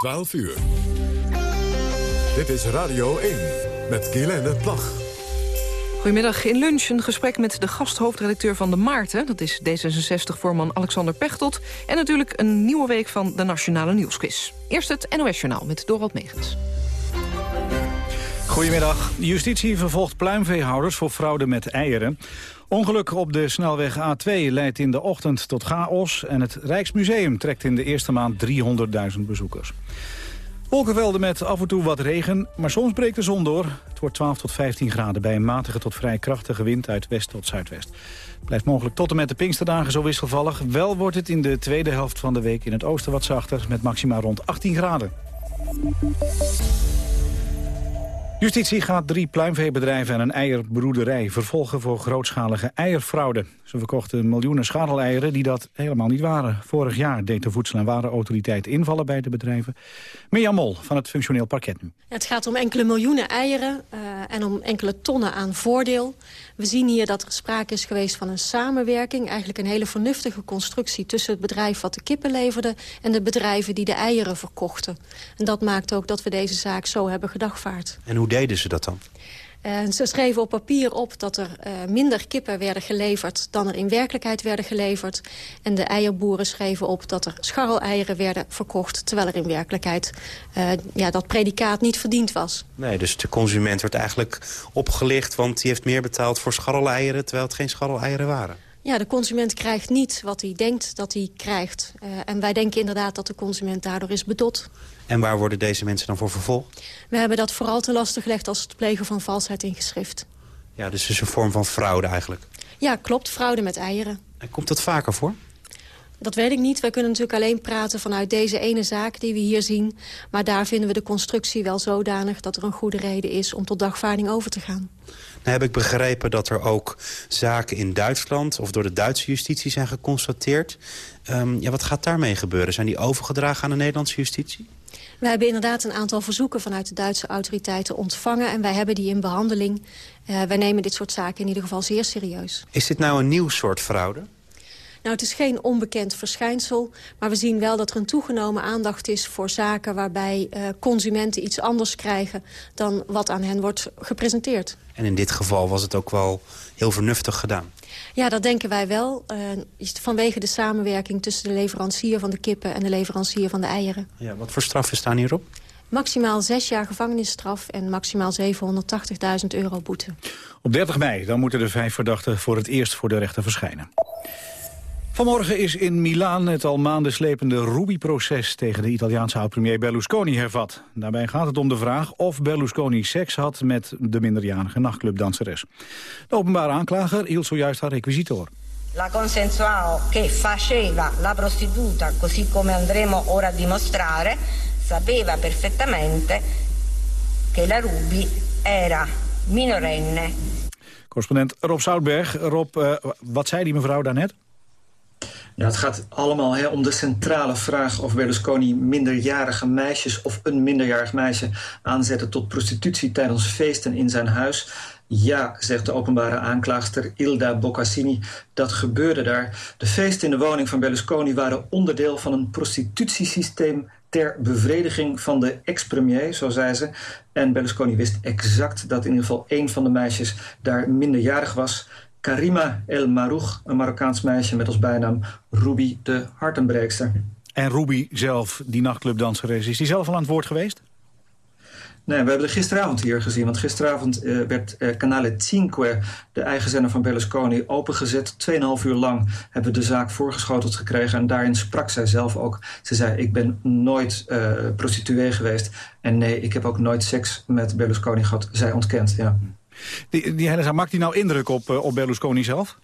12 uur. Dit is Radio 1 met Guylaine Plag. Goedemiddag. In lunch een gesprek met de gasthoofdredacteur van De Maarten. Dat is D66-voorman Alexander Pechtold. En natuurlijk een nieuwe week van de Nationale Nieuwsquiz. Eerst het NOS-journaal met Dorald Megens. Goedemiddag. Justitie vervolgt pluimveehouders voor fraude met eieren. Ongeluk op de snelweg A2 leidt in de ochtend tot chaos... en het Rijksmuseum trekt in de eerste maand 300.000 bezoekers. Wolkenvelden met af en toe wat regen, maar soms breekt de zon door. Het wordt 12 tot 15 graden bij een matige tot vrij krachtige wind uit west tot zuidwest. Blijft mogelijk tot en met de Pinksterdagen zo wisselvallig. Wel wordt het in de tweede helft van de week in het oosten wat zachter... met maxima rond 18 graden. Justitie gaat drie pluimveebedrijven en een eierbroederij vervolgen voor grootschalige eierfraude. Ze verkochten miljoenen schadeleieren die dat helemaal niet waren. Vorig jaar deed de Voedsel- en Warenautoriteit invallen bij de bedrijven. Mirjam Mol van het functioneel parket nu. Het gaat om enkele miljoenen eieren uh, en om enkele tonnen aan voordeel. We zien hier dat er sprake is geweest van een samenwerking. Eigenlijk een hele vernuftige constructie tussen het bedrijf wat de kippen leverde... en de bedrijven die de eieren verkochten. En dat maakt ook dat we deze zaak zo hebben gedagvaard. En hoe deden ze dat dan? Uh, ze schreven op papier op dat er uh, minder kippen werden geleverd... dan er in werkelijkheid werden geleverd. En de eierboeren schreven op dat er scharreleieren werden verkocht... terwijl er in werkelijkheid uh, ja, dat predicaat niet verdiend was. Nee, dus de consument werd eigenlijk opgelicht... want die heeft meer betaald voor scharreleieren... terwijl het geen scharreleieren waren. Ja, de consument krijgt niet wat hij denkt dat hij krijgt. Uh, en wij denken inderdaad dat de consument daardoor is bedot. En waar worden deze mensen dan voor vervolgd? We hebben dat vooral te lastig gelegd als het plegen van valsheid in geschrift. Ja, dus het is een vorm van fraude eigenlijk? Ja, klopt. Fraude met eieren. En komt dat vaker voor? Dat weet ik niet. Wij kunnen natuurlijk alleen praten vanuit deze ene zaak die we hier zien. Maar daar vinden we de constructie wel zodanig dat er een goede reden is om tot dagvaarding over te gaan. Nou heb ik begrepen dat er ook zaken in Duitsland... of door de Duitse justitie zijn geconstateerd. Um, ja, wat gaat daarmee gebeuren? Zijn die overgedragen aan de Nederlandse justitie? We hebben inderdaad een aantal verzoeken vanuit de Duitse autoriteiten ontvangen... en wij hebben die in behandeling. Uh, wij nemen dit soort zaken in ieder geval zeer serieus. Is dit nou een nieuw soort fraude? Nou, het is geen onbekend verschijnsel, maar we zien wel dat er een toegenomen aandacht is voor zaken waarbij uh, consumenten iets anders krijgen dan wat aan hen wordt gepresenteerd. En in dit geval was het ook wel heel vernuftig gedaan. Ja, dat denken wij wel. Uh, vanwege de samenwerking tussen de leverancier van de kippen en de leverancier van de eieren. Ja, wat voor straffen staan hierop? Maximaal zes jaar gevangenisstraf en maximaal 780.000 euro boete. Op 30 mei dan moeten de vijf verdachten voor het eerst voor de rechter verschijnen. Vanmorgen is in Milaan het al maanden slepende Ruby-proces tegen de Italiaanse oud-premier Berlusconi hervat. Daarbij gaat het om de vraag of Berlusconi seks had met de minderjarige nachtclubdanseres. De openbare aanklager hield zojuist haar requisitor. La consensual che faceva la prostituta, così come andremo ora a dimostrare, sapeva perfettamente che la Ruby era minorenne. Correspondent Rob Zoutberg. Rob, uh, wat zei die mevrouw daarnet? Ja, het gaat allemaal hè, om de centrale vraag of Berlusconi minderjarige meisjes of een minderjarig meisje aanzette tot prostitutie tijdens feesten in zijn huis. Ja, zegt de openbare aanklaagster Ilda Boccassini, dat gebeurde daar. De feesten in de woning van Berlusconi waren onderdeel van een prostitutiesysteem ter bevrediging van de ex-premier, zo zei ze. En Berlusconi wist exact dat in ieder geval één van de meisjes daar minderjarig was. Karima El Marouk, een Marokkaans meisje met als bijnaam Ruby de Hartenbreekster. En Ruby zelf, die nachtclubdanseres, is die zelf al aan het woord geweest? Nee, we hebben er gisteravond hier gezien. Want gisteravond uh, werd uh, Canale Cinque, de eigen zender van Berlusconi, opengezet. Tweeënhalf uur lang hebben we de zaak voorgeschoteld gekregen. En daarin sprak zij zelf ook. Ze zei, ik ben nooit uh, prostituee geweest. En nee, ik heb ook nooit seks met Berlusconi gehad. Zij ontkent, ja. Die, die maakt die nou indruk op, op Berlusconi zelf?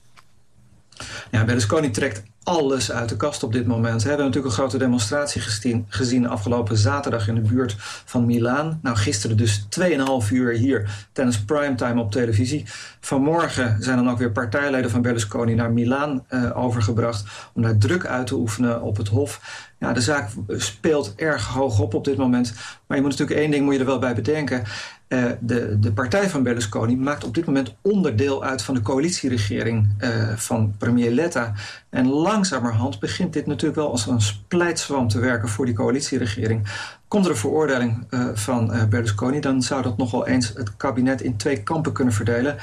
Ja, Berlusconi trekt alles uit de kast op dit moment. We hebben natuurlijk een grote demonstratie gezien, afgelopen zaterdag in de buurt van Milaan. Nou, gisteren dus 2,5 uur hier tijdens primetime op televisie. Vanmorgen zijn dan ook weer partijleden van Berlusconi naar Milaan uh, overgebracht... om daar druk uit te oefenen op het Hof. Ja, de zaak speelt erg hoog op op dit moment. Maar je moet natuurlijk één ding moet je er wel bij bedenken. Uh, de, de partij van Berlusconi maakt op dit moment onderdeel uit van de coalitieregering uh, van premier Letta. En lang langzamerhand begint dit natuurlijk wel als een splijtswam te werken voor die coalitieregering. Komt er een veroordeling uh, van Berlusconi... dan zou dat nogal eens het kabinet in twee kampen kunnen verdelen.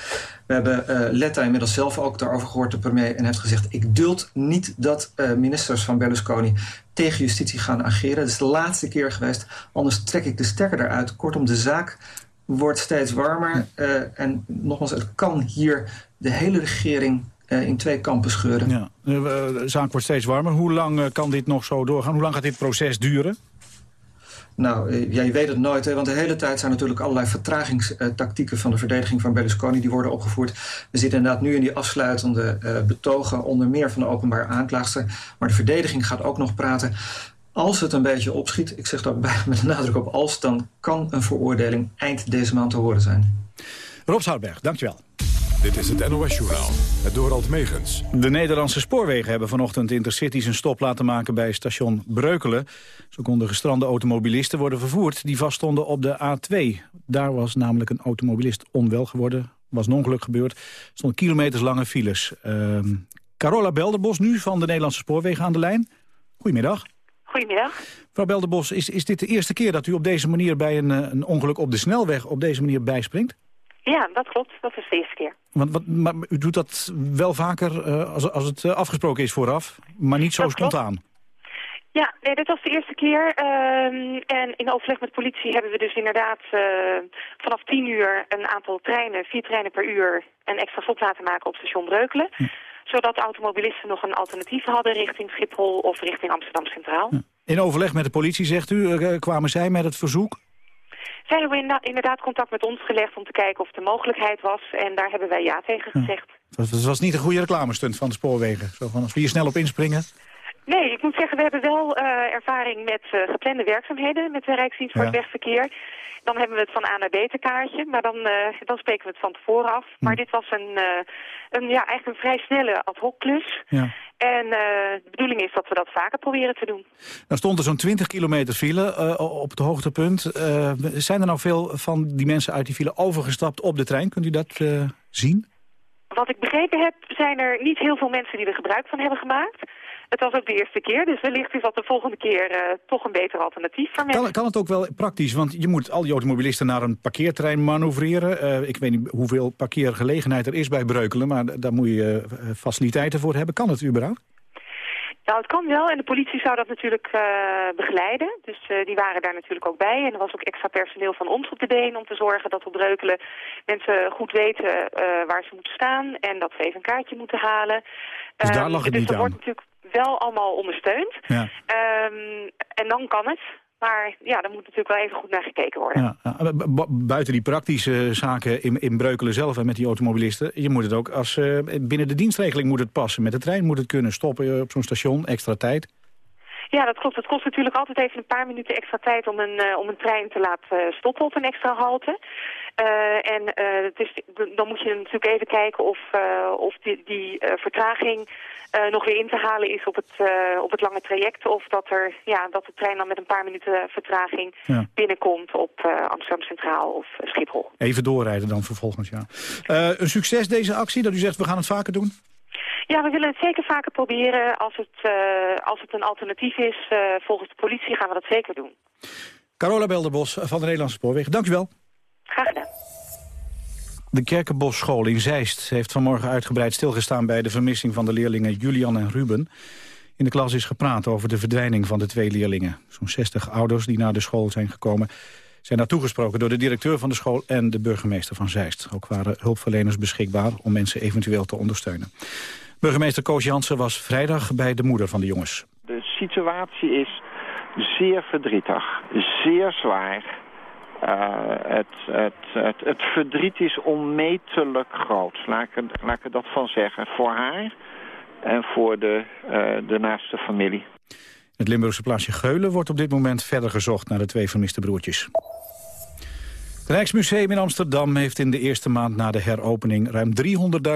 We hebben Letta inmiddels zelf ook daarover gehoord, de premier... en heeft gezegd, ik duld niet dat ministers van Berlusconi... tegen justitie gaan ageren. Dat is de laatste keer geweest, anders trek ik de stekker eruit. Kortom, de zaak wordt steeds warmer. en nogmaals, het kan hier de hele regering in twee kampen scheuren. Ja, de zaak wordt steeds warmer. Hoe lang kan dit nog zo doorgaan? Hoe lang gaat dit proces duren? Nou, eh, ja, je weet het nooit, hè, want de hele tijd zijn natuurlijk allerlei vertragingstactieken van de verdediging van Berlusconi die worden opgevoerd. We zitten inderdaad nu in die afsluitende uh, betogen, onder meer van de openbare aanklaagster. Maar de verdediging gaat ook nog praten. Als het een beetje opschiet, ik zeg dat met een nadruk op als, dan kan een veroordeling eind deze maand te horen zijn. Rob Zoutberg, dankjewel. Dit is het NOS-journaal, het Dorald Megens. De Nederlandse spoorwegen hebben vanochtend Intercities een stop laten maken bij station Breukelen. Zo konden gestrande automobilisten worden vervoerd die vaststonden op de A2. Daar was namelijk een automobilist onwel geworden. was een ongeluk gebeurd. Er stonden kilometers lange files. Uh, Carola Belderbos nu van de Nederlandse spoorwegen aan de lijn. Goedemiddag. Goedemiddag. Mevrouw Belderbos, is, is dit de eerste keer dat u op deze manier bij een, eh, een ongeluk op de snelweg op deze manier bijspringt? Ja, dat klopt. Dat is de eerste keer. Want, wat, maar u doet dat wel vaker uh, als, als het uh, afgesproken is vooraf, maar niet zo dat spontaan? Klopt. Ja, nee, dit was de eerste keer. Uh, en in overleg met politie hebben we dus inderdaad uh, vanaf 10 uur een aantal treinen, vier treinen per uur, een extra stop laten maken op station Breukelen. Hm. Zodat automobilisten nog een alternatief hadden richting Schiphol of richting Amsterdam Centraal. Hm. In overleg met de politie, zegt u, kwamen zij met het verzoek? Zij hebben inderdaad contact met ons gelegd om te kijken of er mogelijkheid was. En daar hebben wij ja tegen gezegd. Het was, was niet een goede reclamestunt van de spoorwegen. Zo van, als we hier snel op inspringen. Nee, ik moet zeggen, we hebben wel uh, ervaring met uh, geplande werkzaamheden met de Rijksdienst voor het Wegverkeer. Dan hebben we het van A naar B te kaartje, maar dan, uh, dan spreken we het van tevoren af. Maar dit was een, een, ja, eigenlijk een vrij snelle ad hoc klus. Ja. En de bedoeling is dat we dat vaker proberen te doen. Dan stond er zo'n 20 kilometer file op het hoogtepunt. zijn er nou veel van die mensen uit die file overgestapt op de trein? Kunt u dat zien? Wat ik begrepen heb, zijn er niet heel veel mensen die er gebruik van hebben gemaakt. Het was ook de eerste keer, dus wellicht is dat de volgende keer uh, toch een beter alternatief voor mensen. Kan, kan, het ook wel praktisch, want je moet al die automobilisten naar een parkeerterrein manoeuvreren. Uh, ik weet niet hoeveel parkeergelegenheid er is bij Breukelen, maar daar moet je uh, faciliteiten voor hebben. Kan het überhaupt? Nou, het kan wel en de politie zou dat natuurlijk uh, begeleiden. Dus uh, die waren daar natuurlijk ook bij. En er was ook extra personeel van ons op de been om te zorgen dat op Breukelen mensen goed weten uh, waar ze moeten staan. En dat ze even een kaartje moeten halen. Dus daar lag het dus niet aan? wordt natuurlijk wel allemaal ondersteund. Ja. Um, en dan kan het. Maar ja, daar moet natuurlijk wel even goed naar gekeken worden. Ja, buiten die praktische zaken in, in Breukelen zelf en met die automobilisten... je moet het ook als uh, binnen de dienstregeling moet het passen. Met de trein moet het kunnen stoppen op zo'n station, extra tijd. Ja, dat klopt. Het kost natuurlijk altijd even een paar minuten extra tijd om een, uh, om een trein te laten stoppen op een extra halte. Uh, en is, dan moet je natuurlijk even kijken of, of die, die vertraging nog weer in te halen is op het, op het lange traject. Of dat, er, ja, dat de trein dan met een paar minuten vertraging binnenkomt op Amsterdam Centraal of Schiphol. Even doorrijden dan vervolgens, ja. een succes deze actie, dat u zegt we gaan het vaker doen? Ja, we willen het zeker vaker proberen. Als het, als het een alternatief is, volgens de politie gaan we dat zeker doen. Carola Belderbos van de Nederlandse Spoorwegen, dank u wel. Graag gedaan. De Kerkenbosschool in Zeist heeft vanmorgen uitgebreid stilgestaan... bij de vermissing van de leerlingen Julian en Ruben. In de klas is gepraat over de verdwijning van de twee leerlingen. Zo'n 60 ouders die naar de school zijn gekomen... zijn daar toegesproken door de directeur van de school en de burgemeester van Zeist. Ook waren hulpverleners beschikbaar om mensen eventueel te ondersteunen. Burgemeester Koos Jansen was vrijdag bij de moeder van de jongens. De situatie is zeer verdrietig, zeer zwaar. Uh, het, het, het, verdriet is onmetelijk groot, laat ik, er dat van zeggen. Voor haar en voor de, uh, de naaste familie. Het Limburgse plaatsje Geulen wordt op dit moment verder gezocht naar de twee vermiste broertjes. Het Rijksmuseum in Amsterdam heeft in de eerste maand na de heropening ruim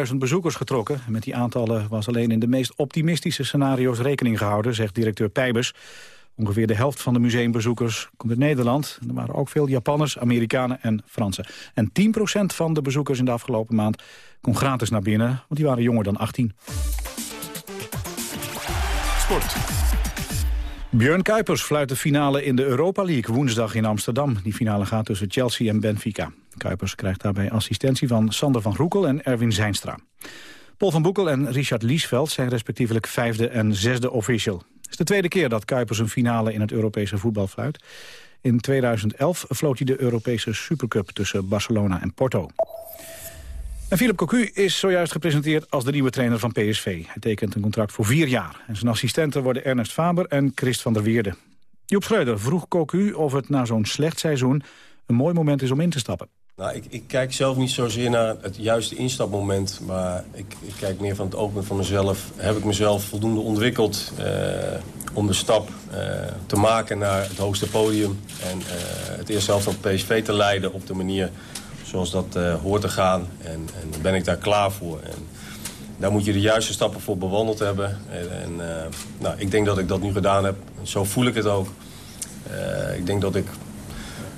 300.000 bezoekers getrokken. Met die aantallen was alleen in de meest optimistische scenario's rekening gehouden, zegt directeur Pijbers. Ongeveer de helft van de museumbezoekers komt uit Nederland. Er waren ook veel Japanners, Amerikanen en Fransen. En 10% van de bezoekers in de afgelopen maand kon gratis naar binnen, want die waren jonger dan 18. Sport. Björn Kuipers fluit de finale in de Europa League woensdag in Amsterdam. Die finale gaat tussen Chelsea en Benfica. Kuipers krijgt daarbij assistentie van Sander van Roekel en Erwin Zijnstra. Paul van Boekel en Richard Liesveld zijn respectievelijk vijfde en zesde official. Het is de tweede keer dat Kuipers een finale in het Europese voetbal fluit. In 2011 floot hij de Europese Supercup tussen Barcelona en Porto. En Philip Cocu is zojuist gepresenteerd als de nieuwe trainer van PSV. Hij tekent een contract voor vier jaar. En zijn assistenten worden Ernest Faber en Christ van der Weerde. Joep Schreuder vroeg Cocu of het na zo'n slecht seizoen... een mooi moment is om in te stappen. Nou, ik, ik, kijk zelf niet zozeer naar het juiste instapmoment. Maar ik, ik kijk meer van het oogpunt van mezelf. Heb ik mezelf voldoende ontwikkeld eh, om de stap eh, te maken naar het hoogste podium. En eh, het eerste helft van PSV te leiden op de manier zoals dat hoort te gaan. En, en ben ik daar klaar voor. En daar moet je de juiste stappen voor bewandeld hebben. En, en nou, ik denk dat ik dat nu gedaan heb. Zo voel ik het ook. Ik denk dat ik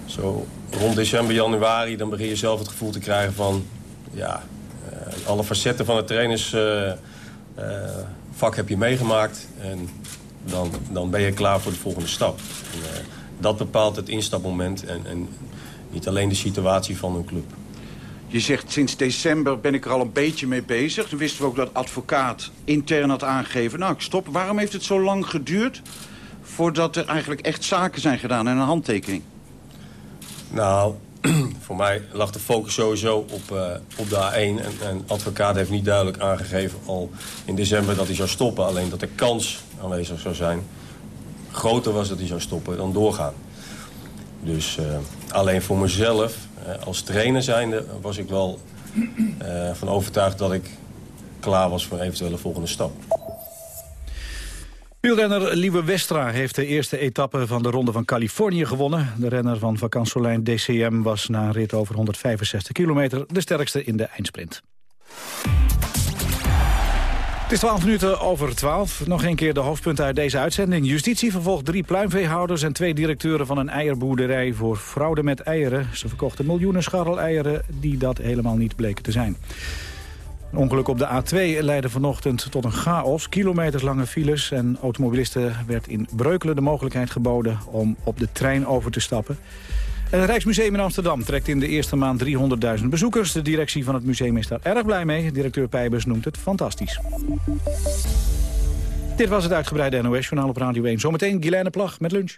zo rond december, januari... dan begin je zelf het gevoel te krijgen van... ja, alle facetten van het trainersvak heb je meegemaakt. En dan, dan ben je klaar voor de volgende stap. Dat bepaalt het instapmoment. En, en niet alleen de situatie van een club. Je zegt sinds december ben ik er al een beetje mee bezig. Toen wisten we ook dat advocaat intern had aangegeven... nou, ik stop. Waarom heeft het zo lang geduurd... voordat er eigenlijk echt zaken zijn gedaan en een handtekening? Nou, voor mij lag de focus sowieso op, uh, op de A1. En, en advocaat heeft niet duidelijk aangegeven al in december dat hij zou stoppen. Alleen dat de kans aanwezig zou zijn... groter was dat hij zou stoppen dan doorgaan. Dus uh, alleen voor mezelf, uh, als trainer zijnde, was ik wel van overtuigd dat ik klaar was voor een eventuele volgende stap. Wielrenner Lieve Westra heeft de eerste etappe van de Ronde van Californië gewonnen. De renner van vakantsolijn DCM was na een rit over 165 kilometer de sterkste in de eindsprint. Het is 12 minuten over 12. Nog een keer de hoofdpunten uit deze uitzending. Justitie vervolgt drie pluimveehouders en twee directeuren van een eierboerderij voor fraude met eieren. Ze verkochten miljoenen scharreleieren die dat helemaal niet bleken te zijn. Een ongeluk op de A2 leidde vanochtend tot een chaos. Kilometerslange files en automobilisten werd in Breukelen de mogelijkheid geboden om op de trein over te stappen. Het Rijksmuseum in Amsterdam trekt in de eerste maand 300.000 bezoekers. De directie van het museum is daar erg blij mee. Directeur Pijbers noemt het fantastisch. Dit was het uitgebreide NOS-journaal op Radio 1. Zometeen Guilaine Plag met lunch.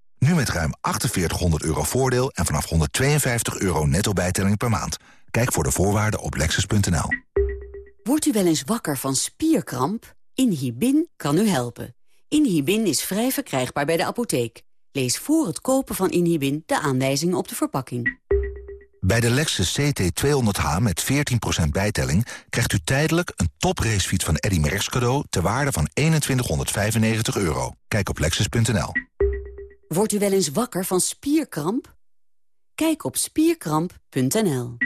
Nu met ruim 4800 euro voordeel en vanaf 152 euro netto bijtelling per maand. Kijk voor de voorwaarden op lexus.nl. Wordt u wel eens wakker van spierkramp? Inhibin kan u helpen. Inhibin is vrij verkrijgbaar bij de apotheek. Lees voor het kopen van Inhibin de aanwijzingen op de verpakking. Bij de Lexus CT200H met 14% bijtelling... krijgt u tijdelijk een topracefiets van Eddy Merckx cadeau... ter waarde van 2195 euro. Kijk op lexus.nl. Wordt u wel eens wakker van spierkramp? Kijk op spierkramp.nl.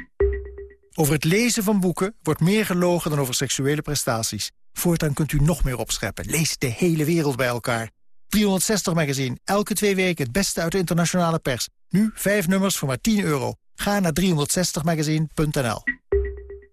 Over het lezen van boeken wordt meer gelogen dan over seksuele prestaties. Voortaan kunt u nog meer opscheppen. Lees de hele wereld bij elkaar. 360 Magazine, elke twee weken het beste uit de internationale pers. Nu vijf nummers voor maar 10 euro. Ga naar 360magazine.nl.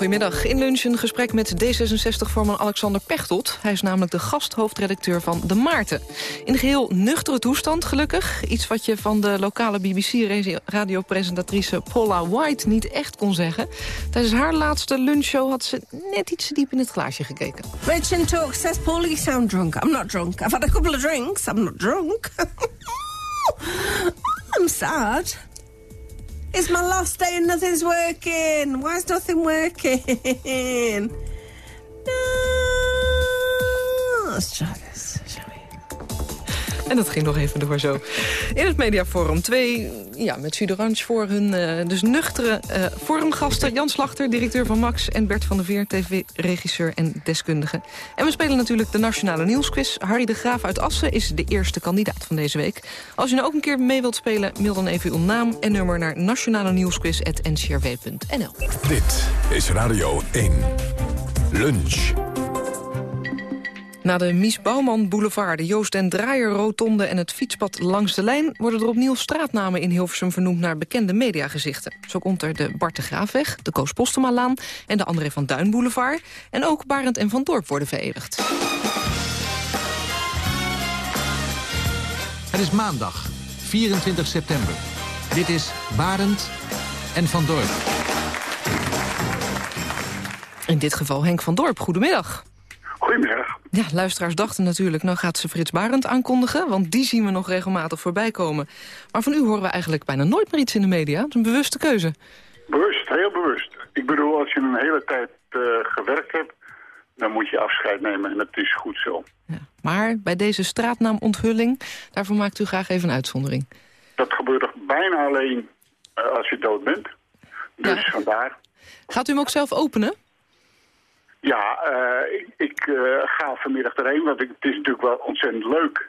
Goedemiddag. In lunch een gesprek met D66-voorman Alexander Pechtold. Hij is namelijk de gasthoofdredacteur van De Maarten. In geheel nuchtere toestand, gelukkig. Iets wat je van de lokale BBC-radiopresentatrice Paula White niet echt kon zeggen. Tijdens haar laatste lunchshow had ze net iets te diep in het glaasje gekeken. Rich in talk says, Paula, you sound drunk. I'm not drunk. I've had a couple of drinks. I'm not drunk. I'm sad. It's my last day and nothing's working. Why is nothing working? No. Let's try? En dat ging nog even door zo. In het mediaforum twee, ja, met Suderange voor hun uh, dus nuchtere uh, forumgasten. Jan Slachter, directeur van Max. En Bert van der Veer, tv-regisseur en deskundige. En we spelen natuurlijk de Nationale Nieuwsquiz. Harry de Graaf uit Assen is de eerste kandidaat van deze week. Als u nou ook een keer mee wilt spelen, mail dan even uw naam en nummer naar nationale nieuwsquiz.ncrw.nl. Dit is Radio 1. Lunch. Na de Mies Bouwman Boulevard, de Joost den Draaier Rotonde en het fietspad langs de lijn... worden er opnieuw straatnamen in Hilversum vernoemd naar bekende mediagezichten. Zo komt er de Bart de Graafweg, de Koos Postemalaan en de André van Duin Boulevard. En ook Barend en Van Dorp worden vereeuwigd. Het is maandag, 24 september. Dit is Barend en Van Dorp. In dit geval Henk van Dorp, goedemiddag. Goedemiddag. Ja, luisteraars dachten natuurlijk, nou gaat ze Frits Barend aankondigen... want die zien we nog regelmatig voorbij komen. Maar van u horen we eigenlijk bijna nooit meer iets in de media. Dat is een bewuste keuze. Bewust, heel bewust. Ik bedoel, als je een hele tijd uh, gewerkt hebt... dan moet je afscheid nemen en dat is goed zo. Ja. Maar bij deze straatnaamonthulling, daarvoor maakt u graag even een uitzondering. Dat gebeurt toch bijna alleen uh, als je dood bent. Dus ja. vandaar. Gaat u hem ook zelf openen? Ja, uh, ik, uh, ga vanmiddag erheen, want ik, het is natuurlijk wel ontzettend leuk.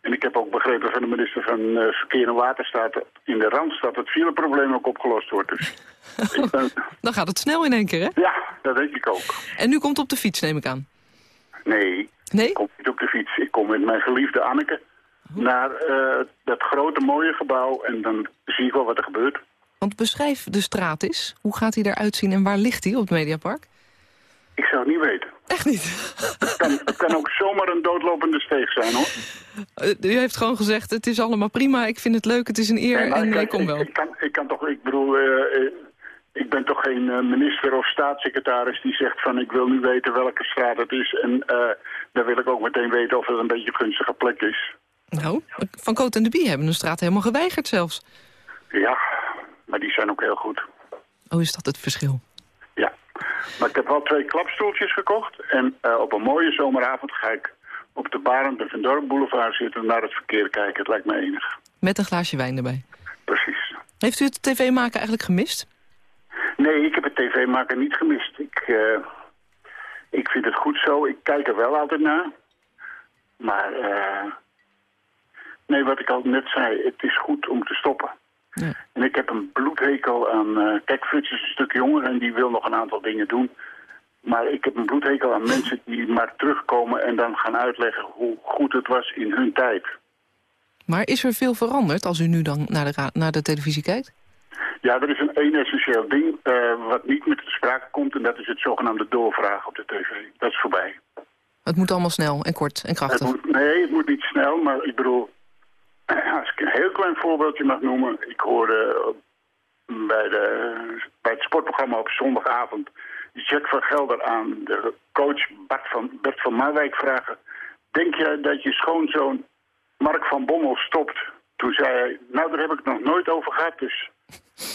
En ik heb ook begrepen van de minister van uh, Verkeer en Waterstaat in de Randstad... dat het fileprobleem ook opgelost wordt. Dus ben... Dan gaat het snel in één keer, hè? Ja, dat denk ik ook. En nu komt op de fiets, neem ik aan? Nee, nee? ik kom niet op de fiets. Ik kom met mijn geliefde Anneke oh. naar dat grote mooie gebouw... en dan zie ik wel wat er gebeurt. Want beschrijf de straat eens. Hoe gaat hij eruit zien en waar ligt hij op het Mediapark? Ik zou het niet weten. Echt niet? Het kan, het kan ook zomaar een doodlopende steeg zijn, hoor. Uh, u heeft gewoon gezegd, het is allemaal prima, ik vind het leuk, het is een eer nee, en ik, ik kom wel. Ik, ik, kan, ik kan toch, ik bedoel, uh, ik ben toch geen minister of staatssecretaris die zegt van ik wil nu weten welke straat het is. En dan wil ik ook meteen weten of het een beetje een gunstige plek is. Nou, Van Coot en de Bie hebben een straat helemaal geweigerd zelfs. Ja, maar die zijn ook heel goed. Oh, is dat het verschil? Maar ik heb wel twee klapstoeltjes gekocht. En uh, op een mooie zomeravond ga ik op de Barend de Van Dorp Boulevard zitten... naar het verkeer kijken. Het lijkt me enig. Met een glaasje wijn erbij? Precies. Heeft u het tv-maken eigenlijk gemist? Nee, ik heb het tv-maken niet gemist. Ik, uh, ik vind het goed zo. Ik kijk er wel altijd naar. Maar... Uh, nee, wat ik al net zei, het is goed om te stoppen. Ja. En ik heb een bloedhekel aan... Uh, kijk, Frits is een stuk jonger en die wil nog een aantal dingen doen. Maar ik heb een bloedhekel aan mensen die maar terugkomen... en dan gaan uitleggen hoe goed het was in hun tijd. Maar is er veel veranderd als u nu dan naar de, naar de televisie kijkt? Ja, er is een één essentieel ding uh, wat niet meer te sprake komt... en dat is het zogenaamde doorvragen op de tv. Dat is voorbij. Het moet allemaal snel en kort en krachtig. Het moet, nee, het moet niet snel, maar ik bedoel... Als ik een heel klein voorbeeldje mag noemen. Ik hoorde bij, de, bij het sportprogramma op zondagavond... Jack van Gelder aan de coach Bart van, Bert van Marwijk vragen... Denk jij dat je schoonzoon Mark van Bommel stopt? Toen zei hij, nou daar heb ik het nog nooit over gehad, dus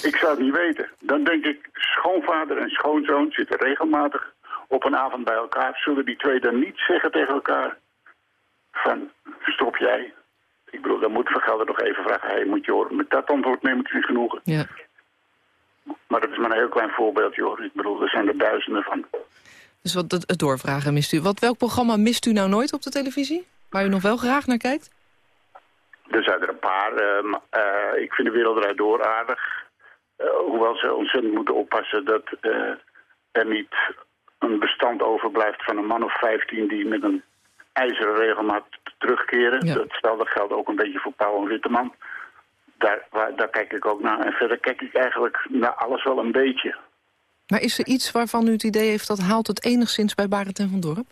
ik zou het niet weten. Dan denk ik, schoonvader en schoonzoon zitten regelmatig op een avond bij elkaar. Zullen die twee dan niet zeggen tegen elkaar van, stop jij? Ik bedoel, dan moet Van Gelder nog even vragen, hey, moet je horen, met dat antwoord neem ik niet genoegen. Ja. Maar dat is maar een heel klein voorbeeldje hoor. Ik bedoel, er zijn er duizenden van. Dus wat het doorvragen mist u. Wat, welk programma mist u nou nooit op de televisie? Waar u nog wel graag naar kijkt? Er zijn er een paar. Uh, uh, ik vind de wereld eruit door aardig. Uh, hoewel ze ontzettend moeten oppassen dat er niet een bestand overblijft van een man of vijftien die met een ijzeren regelmaat terugkeren. Ja. Datzelfde geldt ook een beetje voor Pauw en Witteman. Daar, waar, daar kijk ik ook naar. En verder kijk ik eigenlijk naar alles wel een beetje. Maar is er iets waarvan u het idee heeft... dat haalt het enigszins bij Barend en van Dorp?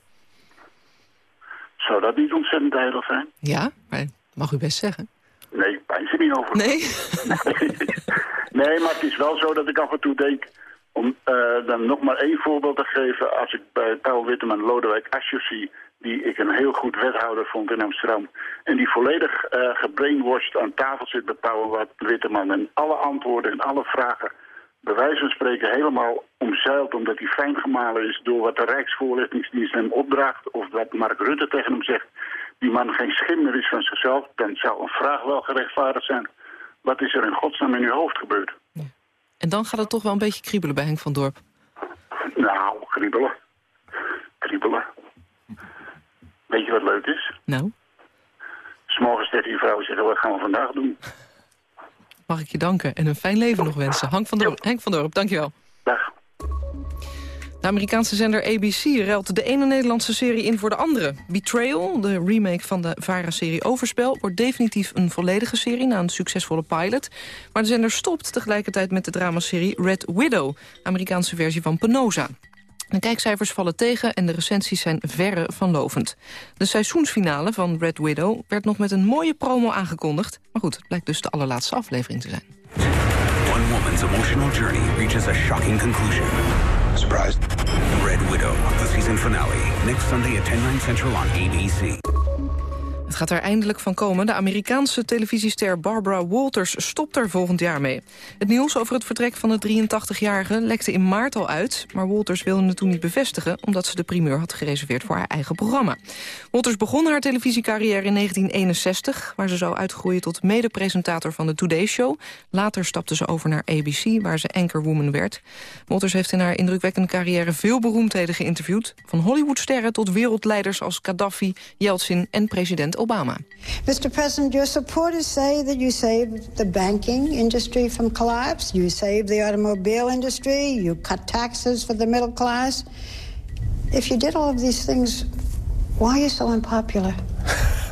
Zou dat niet ontzettend ijdel zijn? Ja, maar mag u best zeggen. Nee, ik pijn ze niet over. Nee? nee, maar het is wel zo dat ik af en toe denk... om eh, dan nog maar één voorbeeld te geven... als ik bij Paul Witteman Lodewijk Asscher zie... die ik een heel goed wethouder vond in Amsterdam... en die volledig uh, gebrainwashed aan tafel zit bij Paul Witteman... en alle antwoorden en alle vragen bij wijze van spreken helemaal omzeild... omdat hij fijn gemalen is door wat de Rijksvoorlichtingsdienst hem opdraagt... of wat Mark Rutte tegen hem zegt... die man geen schim meer is van zichzelf... dan zou een vraag wel gerechtvaardigd zijn. Wat is er in godsnaam in uw hoofd gebeurd? En dan gaat het toch wel een beetje kriebelen bij Henk van Dorp? Nou, kriebelen. Kriebelen. Weet je wat leuk is? Nou? S'morgens tegen die vrouw zeggen, wat gaan we vandaag doen? Mag ik je danken en een fijn leven nog wensen. Hank van Dorp, Henk van Dorp, dankjewel. Dag. De Amerikaanse zender ABC ruilt de ene Nederlandse serie in voor de andere. Betrayal, de remake van de VARA-serie Overspel... wordt definitief een volledige serie na een succesvolle pilot. Maar de zender stopt tegelijkertijd met de dramaserie Red Widow... Amerikaanse versie van Penosa. De kijkcijfers vallen tegen en de recensies zijn verre van lovend. De seizoensfinale van Red Widow werd nog met een mooie promo aangekondigd. Maar goed, het blijkt dus de allerlaatste aflevering te zijn. One woman's emotional journey reaches a shocking conclusion. Surprised? Red Widow, the season finale. Next Sunday at 10, 9 central on ABC. Het gaat er eindelijk van komen. De Amerikaanse televisiester Barbara Walters stopt er volgend jaar mee. Het nieuws over het vertrek van de 83-jarige lekte in maart al uit... maar Walters wilde het toen niet bevestigen... omdat ze de primeur had gereserveerd voor haar eigen programma. Walters begon haar televisiecarrière in 1961... waar ze zou uitgroeien tot mede-presentator van de Today Show. Later stapte ze over naar ABC, waar ze anchorwoman werd. Walters heeft in haar indrukwekkende carrière veel beroemdheden geïnterviewd... van Hollywoodsterren tot wereldleiders als Gaddafi, Yeltsin en president Obama. Mr. President, your supporters say that you saved the banking industry from collapse, you saved the automobile industry, you cut taxes for the middle class. If you did all of these things, why are you so unpopular?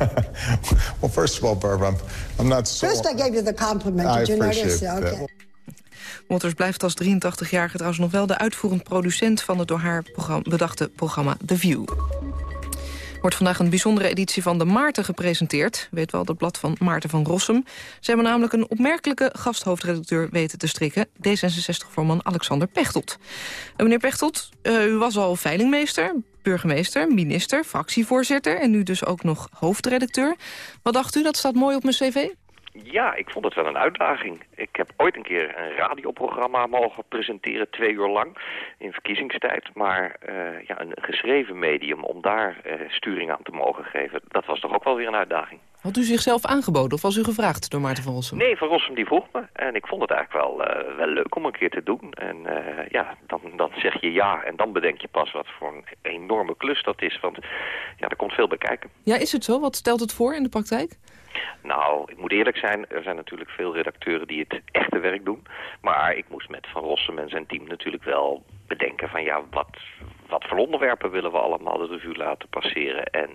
well, first of all, Barbara, I'm, I'm not so... First I gave you the compliment. I Did you notice? appreciate Okay. that. Walters blijft als 83-jarige trouwens nog wel de uitvoerend producent... van het door haar programma, bedachte programma The View. Wordt vandaag een bijzondere editie van de Maarten gepresenteerd. Weet wel, dat blad van Maarten van Rossum. Ze hebben namelijk een opmerkelijke gasthoofdredacteur weten te strikken. D66-voorman Alexander Pechtold. En meneer Pechtold, eh, u was al veilingmeester, burgemeester, minister, fractievoorzitter... en nu dus ook nog hoofdredacteur. Wat dacht u, dat staat mooi op mijn cv? Ja, ik vond het wel een uitdaging. Ik heb ooit een keer een radioprogramma mogen presenteren, twee uur lang, in verkiezingstijd. Maar eh, ja, een geschreven medium om daar eh, sturing aan te mogen geven, dat was toch ook wel weer een uitdaging. Had u zichzelf aangeboden of was u gevraagd door Maarten van Rossum? Nee, Van Rossum die vroeg me en ik vond het eigenlijk wel, eh, wel leuk om een keer te doen. En ja, dan, dan zeg je ja en dan bedenk je pas wat voor een enorme klus dat is. Want ja, er komt veel bij kijken. Ja, is het zo? Wat stelt het voor in de praktijk? Nou, ik moet eerlijk zijn, er zijn natuurlijk veel redacteuren die het echte werk doen. Maar ik moest met Van Rossum en zijn team natuurlijk wel bedenken van ja, wat, wat voor onderwerpen willen we allemaal de revue laten passeren. En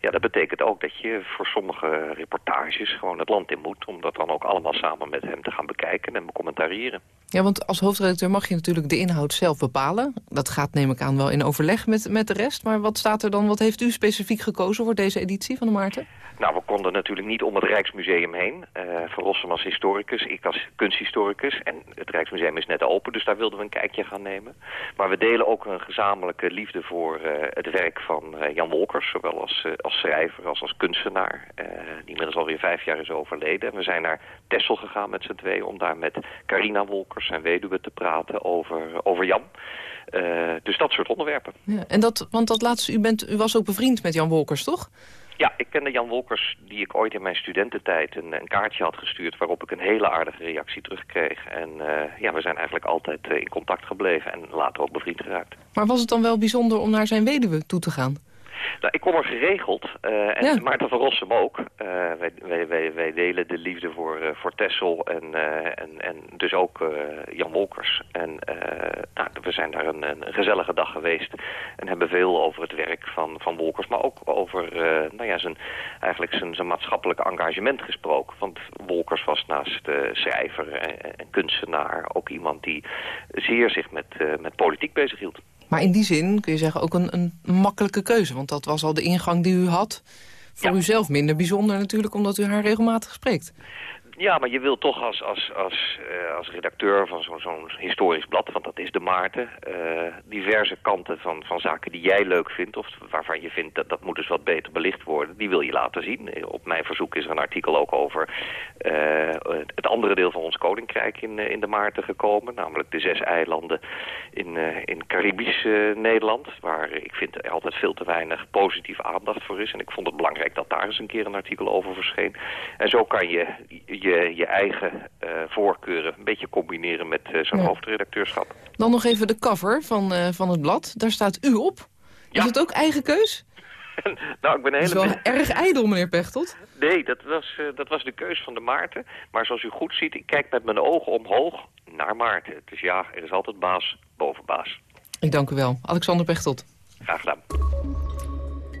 ja, dat betekent ook dat je voor sommige reportages gewoon het land in moet... om dat dan ook allemaal samen met hem te gaan bekijken en becommentariëren. Ja, want als hoofdredacteur mag je natuurlijk de inhoud zelf bepalen. Dat gaat, neem ik aan, wel in overleg met, met de rest. Maar wat staat er dan, wat heeft u specifiek gekozen voor deze editie van de Maarten? Nou, we konden natuurlijk niet om het Rijksmuseum heen. Uh, Van Rossum als historicus, ik als kunsthistoricus. En het Rijksmuseum is net open, dus daar wilden we een kijkje gaan nemen. Maar we delen ook een liefde voor uh, het werk van uh, Jan Wolkers. Zowel als, als schrijver als als kunstenaar. die inmiddels alweer vijf jaar is overleden. En we zijn naar Texel gegaan met z'n tweeën om daar met Carina Wolkers, zijn weduwe, te praten over, over Jan. dus dat soort onderwerpen. Ja, en dat, want dat laatste, u, bent, u was ook bevriend met Jan Wolkers, toch? Ja, ik kende Jan Wolkers, die ik ooit in mijn studententijd een, een, kaartje had gestuurd... waarop ik een hele aardige reactie terugkreeg. En uh, ja, we zijn eigenlijk altijd uh, in contact gebleven en later ook bevriend geraakt. Maar was het dan wel bijzonder om naar zijn weduwe toe te gaan? Nou, ik kom er geregeld. Uh, en ja. Maarten van Rossum ook. Uh, wij, wij, wij, wij, delen de liefde voor, uh, voor Tessel en, en, en dus ook Jan Wolkers. En nou, we zijn daar een, een, gezellige dag geweest. En hebben veel over het werk van, van Wolkers. Maar ook over nou ja, zijn, eigenlijk zijn, zijn maatschappelijk engagement gesproken. Want Wolkers was naast schrijver en, en, kunstenaar ook iemand die zeer zich met, met politiek bezighield. Maar in die zin kun je zeggen ook een, een makkelijke keuze. Want dat was al de ingang die u had. Voor ja. uzelf minder bijzonder natuurlijk, omdat u haar regelmatig spreekt. Ja, maar je wilt toch als, als, als, uh, als redacteur van zo'n zo'n historisch blad, want dat is de Maarten, uh, diverse kanten van, van zaken die jij leuk vindt of waarvan je vindt dat dat moet dus wat beter belicht worden, die wil je laten zien. Op mijn verzoek is er een artikel ook over uh, het andere deel van ons koninkrijk in, in de Maarten gekomen, namelijk de zes eilanden in, in Caribisch Nederland, waar ik vind er altijd veel te weinig positieve aandacht voor is. En ik vond het belangrijk dat daar eens een keer een artikel over verscheen. En zo kan je je, je eigen uh, voorkeuren een beetje combineren met uh, zo'n ja. hoofdredacteurschap. Dan nog even de cover van, uh, van het blad. Daar staat u op. Ja. Is het ook eigen keus? nou, ik ben hele... Dat is wel erg ijdel, meneer Pechtold. Nee, dat was, dat was de keus van de Maarten. Maar zoals u goed ziet, ik kijk met mijn ogen omhoog naar Maarten. Dus ja, er is altijd baas boven baas. Ik dank u wel. Alexander Pechtold. Graag gedaan.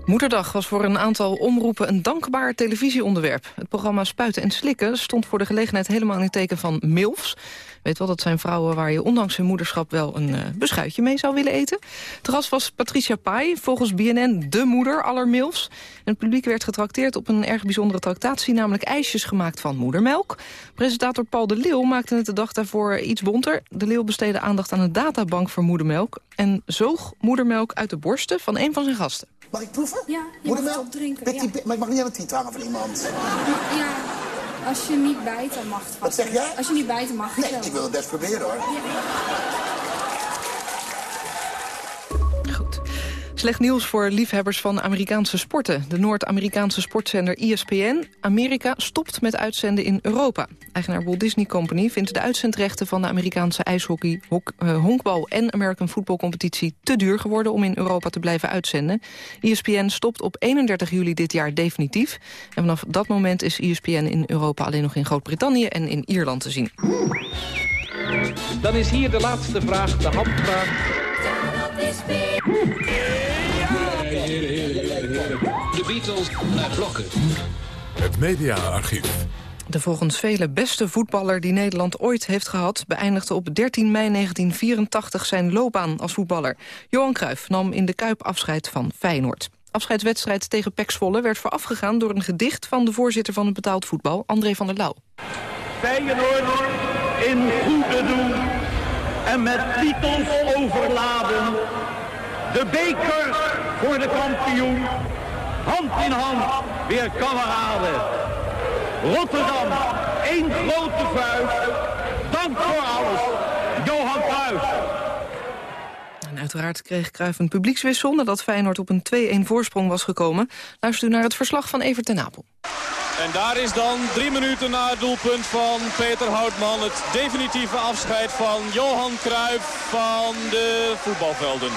Moederdag was voor een aantal omroepen een dankbaar televisieonderwerp. Het programma Spuiten en Slikken stond voor de gelegenheid helemaal in het teken van MILFs. Weet wel, dat zijn vrouwen waar je ondanks hun moederschap wel een uh, beschuitje mee zou willen eten. Gast was Patricia Pai, volgens BNN de moeder aller MILFs. En het publiek werd getrakteerd op een erg bijzondere tractatie, namelijk ijsjes gemaakt van moedermelk. Presentator Paul de Leeuw maakte het de dag daarvoor iets bonter. De Leeuw besteedde aandacht aan een databank voor moedermelk en zoog moedermelk uit de borsten van een van zijn gasten. Mag ik proeven? Ja, je Moedermelk? mag die, ja. Maar ik mag niet aan het tiet hangen van iemand. Ja, als je niet bijten mag. Wat zeg jij? Als je niet bijten mag. Nee, ik wil het best proberen hoor. Ja. Slecht nieuws voor liefhebbers van Amerikaanse sporten. De Noord-Amerikaanse sportzender ESPN Amerika stopt met uitzenden in Europa. Eigenaar Walt Disney Company vindt de uitzendrechten van de Amerikaanse ijshockey, hok, uh, honkbal en American Football competitie te duur geworden om in Europa te blijven uitzenden. ESPN stopt op 31 juli dit jaar definitief. En vanaf dat moment is ESPN in Europa alleen nog in Groot-Brittannië en in Ierland te zien. Dan is hier de laatste vraag, de handvraag. De Beatles naar blokken. Het mediaarchief. De volgens velen beste voetballer die Nederland ooit heeft gehad... beëindigde op 13 mei 1984 zijn loopbaan als voetballer. Johan Cruijff nam in de Kuip afscheid van Feyenoord. Afscheidswedstrijd tegen Pek Zwolle werd voorafgegaan... door een gedicht van de voorzitter van het betaald voetbal, André van der Lauw. Feyenoord in goede doen en met titels overladen. De beker voor de kampioen, hand in hand, weer kameraden. Rotterdam, één grote vuist. Dank voor alles, Johan Cruijff. En uiteraard kreeg Cruijff een publiekswissel... nadat Feyenoord op een 2-1 voorsprong was gekomen. Luister u naar het verslag van Evert ten Apel. En daar is dan drie minuten na het doelpunt van Peter Houtman... het definitieve afscheid van Johan Cruijff van de voetbalvelden.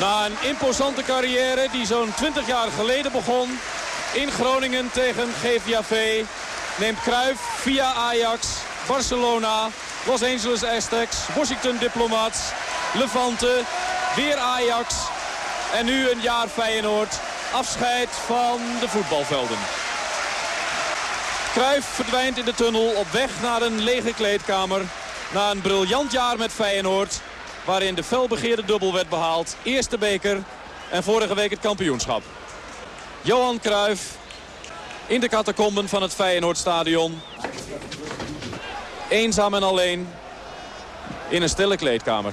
Na een imposante carrière die zo'n 20 jaar geleden begon... in Groningen tegen GVAV neemt Cruijff via Ajax, Barcelona, Los Angeles Aztecs, Washington Diplomats, Levante, weer Ajax en nu een jaar Feyenoord afscheid van de voetbalvelden. Cruijff verdwijnt in de tunnel op weg naar een lege kleedkamer. Na een briljant jaar met Feyenoord, waarin de felbegeerde dubbel werd behaald. Eerste beker en vorige week het kampioenschap. Johan Cruijff in de catacomben van het Feyenoordstadion. Eenzaam en alleen in een stille kleedkamer.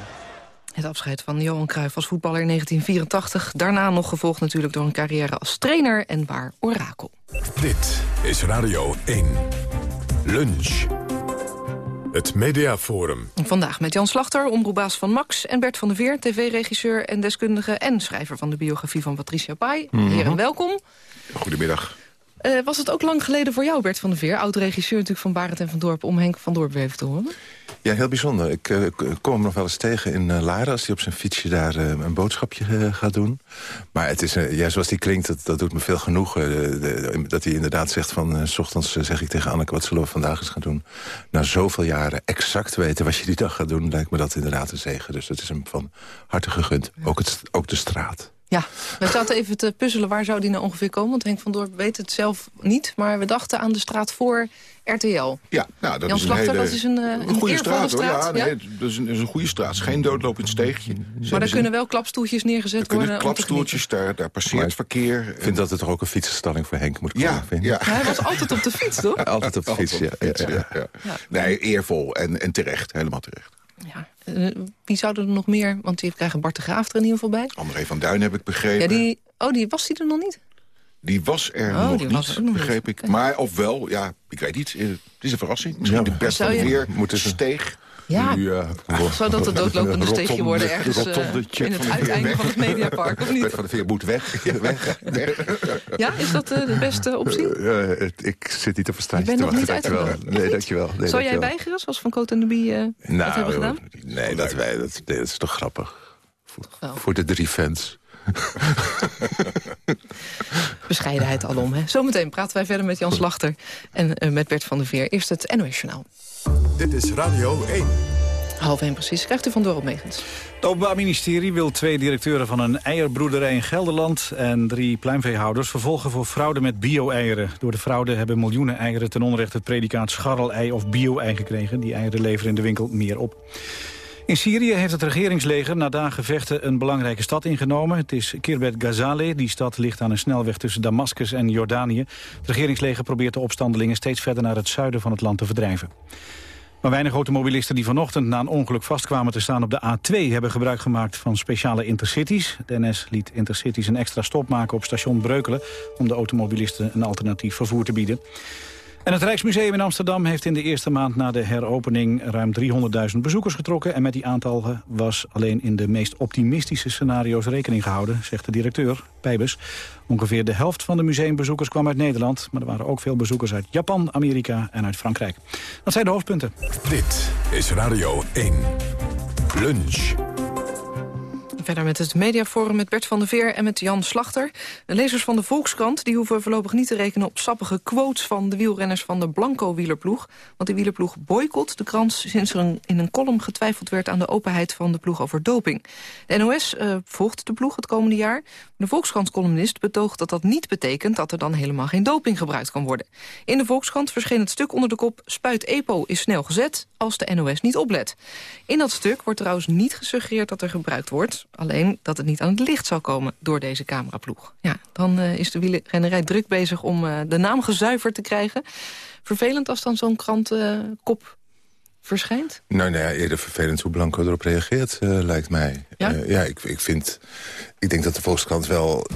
Het afscheid van Johan Cruijff als voetballer in 1984. Daarna nog gevolgd natuurlijk door een carrière als trainer en waar orakel. Dit is Radio 1. Lunch. Het Mediaforum. Vandaag met Jan Slachter, omroepbaas van Max... en Bert van der Veer, tv-regisseur en deskundige... en schrijver van de biografie van Patricia Pai. Heren, welkom. Goedemiddag. Eh, was het ook lang geleden voor jou, Bert van der Veer... oud-regisseur natuurlijk van Barend en van Dorp... om Henk van Dorp weer even te horen? Ja, heel bijzonder. Ik uh, kom hem nog wel eens tegen in uh, Laren... als hij op zijn fietsje daar uh, een boodschapje gaat doen. Maar het is, ja, zoals die klinkt, dat, dat doet me veel genoegen. dat hij inderdaad zegt van... s ochtends zeg ik tegen Anneke, wat zullen we vandaag eens gaan doen? Na zoveel jaren exact weten wat je die dag gaat doen... lijkt me dat inderdaad een zegen. Dus dat is hem van harte gegund. Ook, het, ook de straat. Ja, we zaten even te puzzelen waar zou die nou ongeveer komen. Want Henk van Dorp weet het zelf niet. Maar we dachten aan de straat voor RTL. Ja, nou, dat Jan is een Slachter, hele, dat is een, een, een goede straat. straat hoor. Ja, nee, dat is een, is een goede straat. Het is geen doodlopend steegje. Ze maar er kunnen wel klapstoeltjes neergezet er kunnen worden. klapstoeltjes, daar, daar passeert verkeer. Ik vind dat het toch ook een fietsenstalling voor Henk moet komen. Ja, vind. ja. Hij was altijd op de fiets, toch? Altijd op de fiets, ja. ja, ja, ja. Nee, eervol en, en terecht. Helemaal terecht. Ja. Uh, wie zouden er nog meer? Want die krijgen Bart de Graaf er in ieder geval bij. André van Duin heb ik begrepen. Ja, die, oh, die was die er nog niet? Die was er oh, nog die niet, was er nog begreep niet. ik. Maar ofwel, ja, ik weet niet. Het is een verrassing. Misschien Ja, de van je- Weer Moeten ze- steeg. Ja, Nu, uh, Ach, zou dat het doodlopende steegje worden ergens eh, rotondetje in het van de uiteinde van het Mediapark, of Bert niet? van de Veer moet weg. weg, weg. Ja, is dat eh, de beste optie? Eh, het- ik zit niet op een straatje Je bent te nog niet. Nee, dankjewel. Nee, Zou jij weigeren, zoals Van Cote en de Bie eh, dat Nou, hebben gedaan? nee, dat, wij, dat, nee, dat is toch grappig. Voor de drie fans. Bescheidenheid alom, hè? Zometeen praten wij verder met Jan Slachter en eh, met Bert van der Veer. Eerst het NOS Journaal. Dit is Radio 1. Half één precies. Krijgt u van Dorop Megens. Het Openbaar Ministerie wil twee directeuren van een eierbroederij in Gelderland... en drie pluimveehouders vervolgen voor fraude met bio-eieren. Door de fraude hebben miljoenen eieren ten onrechte het predicaat scharrelei of bio-ei gekregen. Die eieren leveren in de winkel meer op. In Syrië heeft het regeringsleger na dagen vechten een belangrijke stad ingenomen. Het is Kirbet Ghazaleh. Die stad ligt aan een snelweg tussen Damascus en Jordanië. Het regeringsleger probeert de opstandelingen steeds verder naar het zuiden van het land te verdrijven. Maar weinig automobilisten die vanochtend na een ongeluk vastkwamen te staan op de A2... hebben gebruik gemaakt van speciale intercities. De NS liet intercities een extra stop maken op station Breukelen... om de automobilisten een alternatief vervoer te bieden. En het Rijksmuseum in Amsterdam heeft in de eerste maand na de heropening ruim 300.000 bezoekers getrokken. En met die aantallen was alleen in de meest optimistische scenario's rekening gehouden, zegt de directeur, Pijbus. Ongeveer de helft van de museumbezoekers kwam uit Nederland, maar er waren ook veel bezoekers uit Japan, Amerika en uit Frankrijk. Dat zijn de hoofdpunten. Dit is Radio 1. Lunch. Verder met het mediaforum met Bert van der Veer en met Jan Slachter. De lezers van de Volkskrant die hoeven voorlopig niet te rekenen... op sappige quotes van de wielrenners van de Blanco-wielerploeg. Want de wielerploeg boycott de krant sinds er in een column getwijfeld werd... aan de openheid van de ploeg over doping. De NOS eh, volgt de ploeg het komende jaar. De Volkskrant-columnist betoogt dat dat niet betekent... dat er dan helemaal geen doping gebruikt kan worden. In de Volkskrant verscheen het stuk onder de kop... Spuit EPO is snel gezet als de NOS niet oplet. In dat stuk wordt trouwens niet gesuggereerd dat er gebruikt wordt... alleen dat het niet aan het licht zal komen door deze cameraploeg. Ja, dan eh, is de wielrennerij druk bezig om eh, de naam gezuiverd te krijgen. Vervelend als dan zo'n krantenkop verschijnt. Nou, nou ja, eerder vervelend hoe Blanco erop reageert, eh, lijkt mij. Ja? Ja, ik, ik vind... Ik denk dat de Volkskrant wel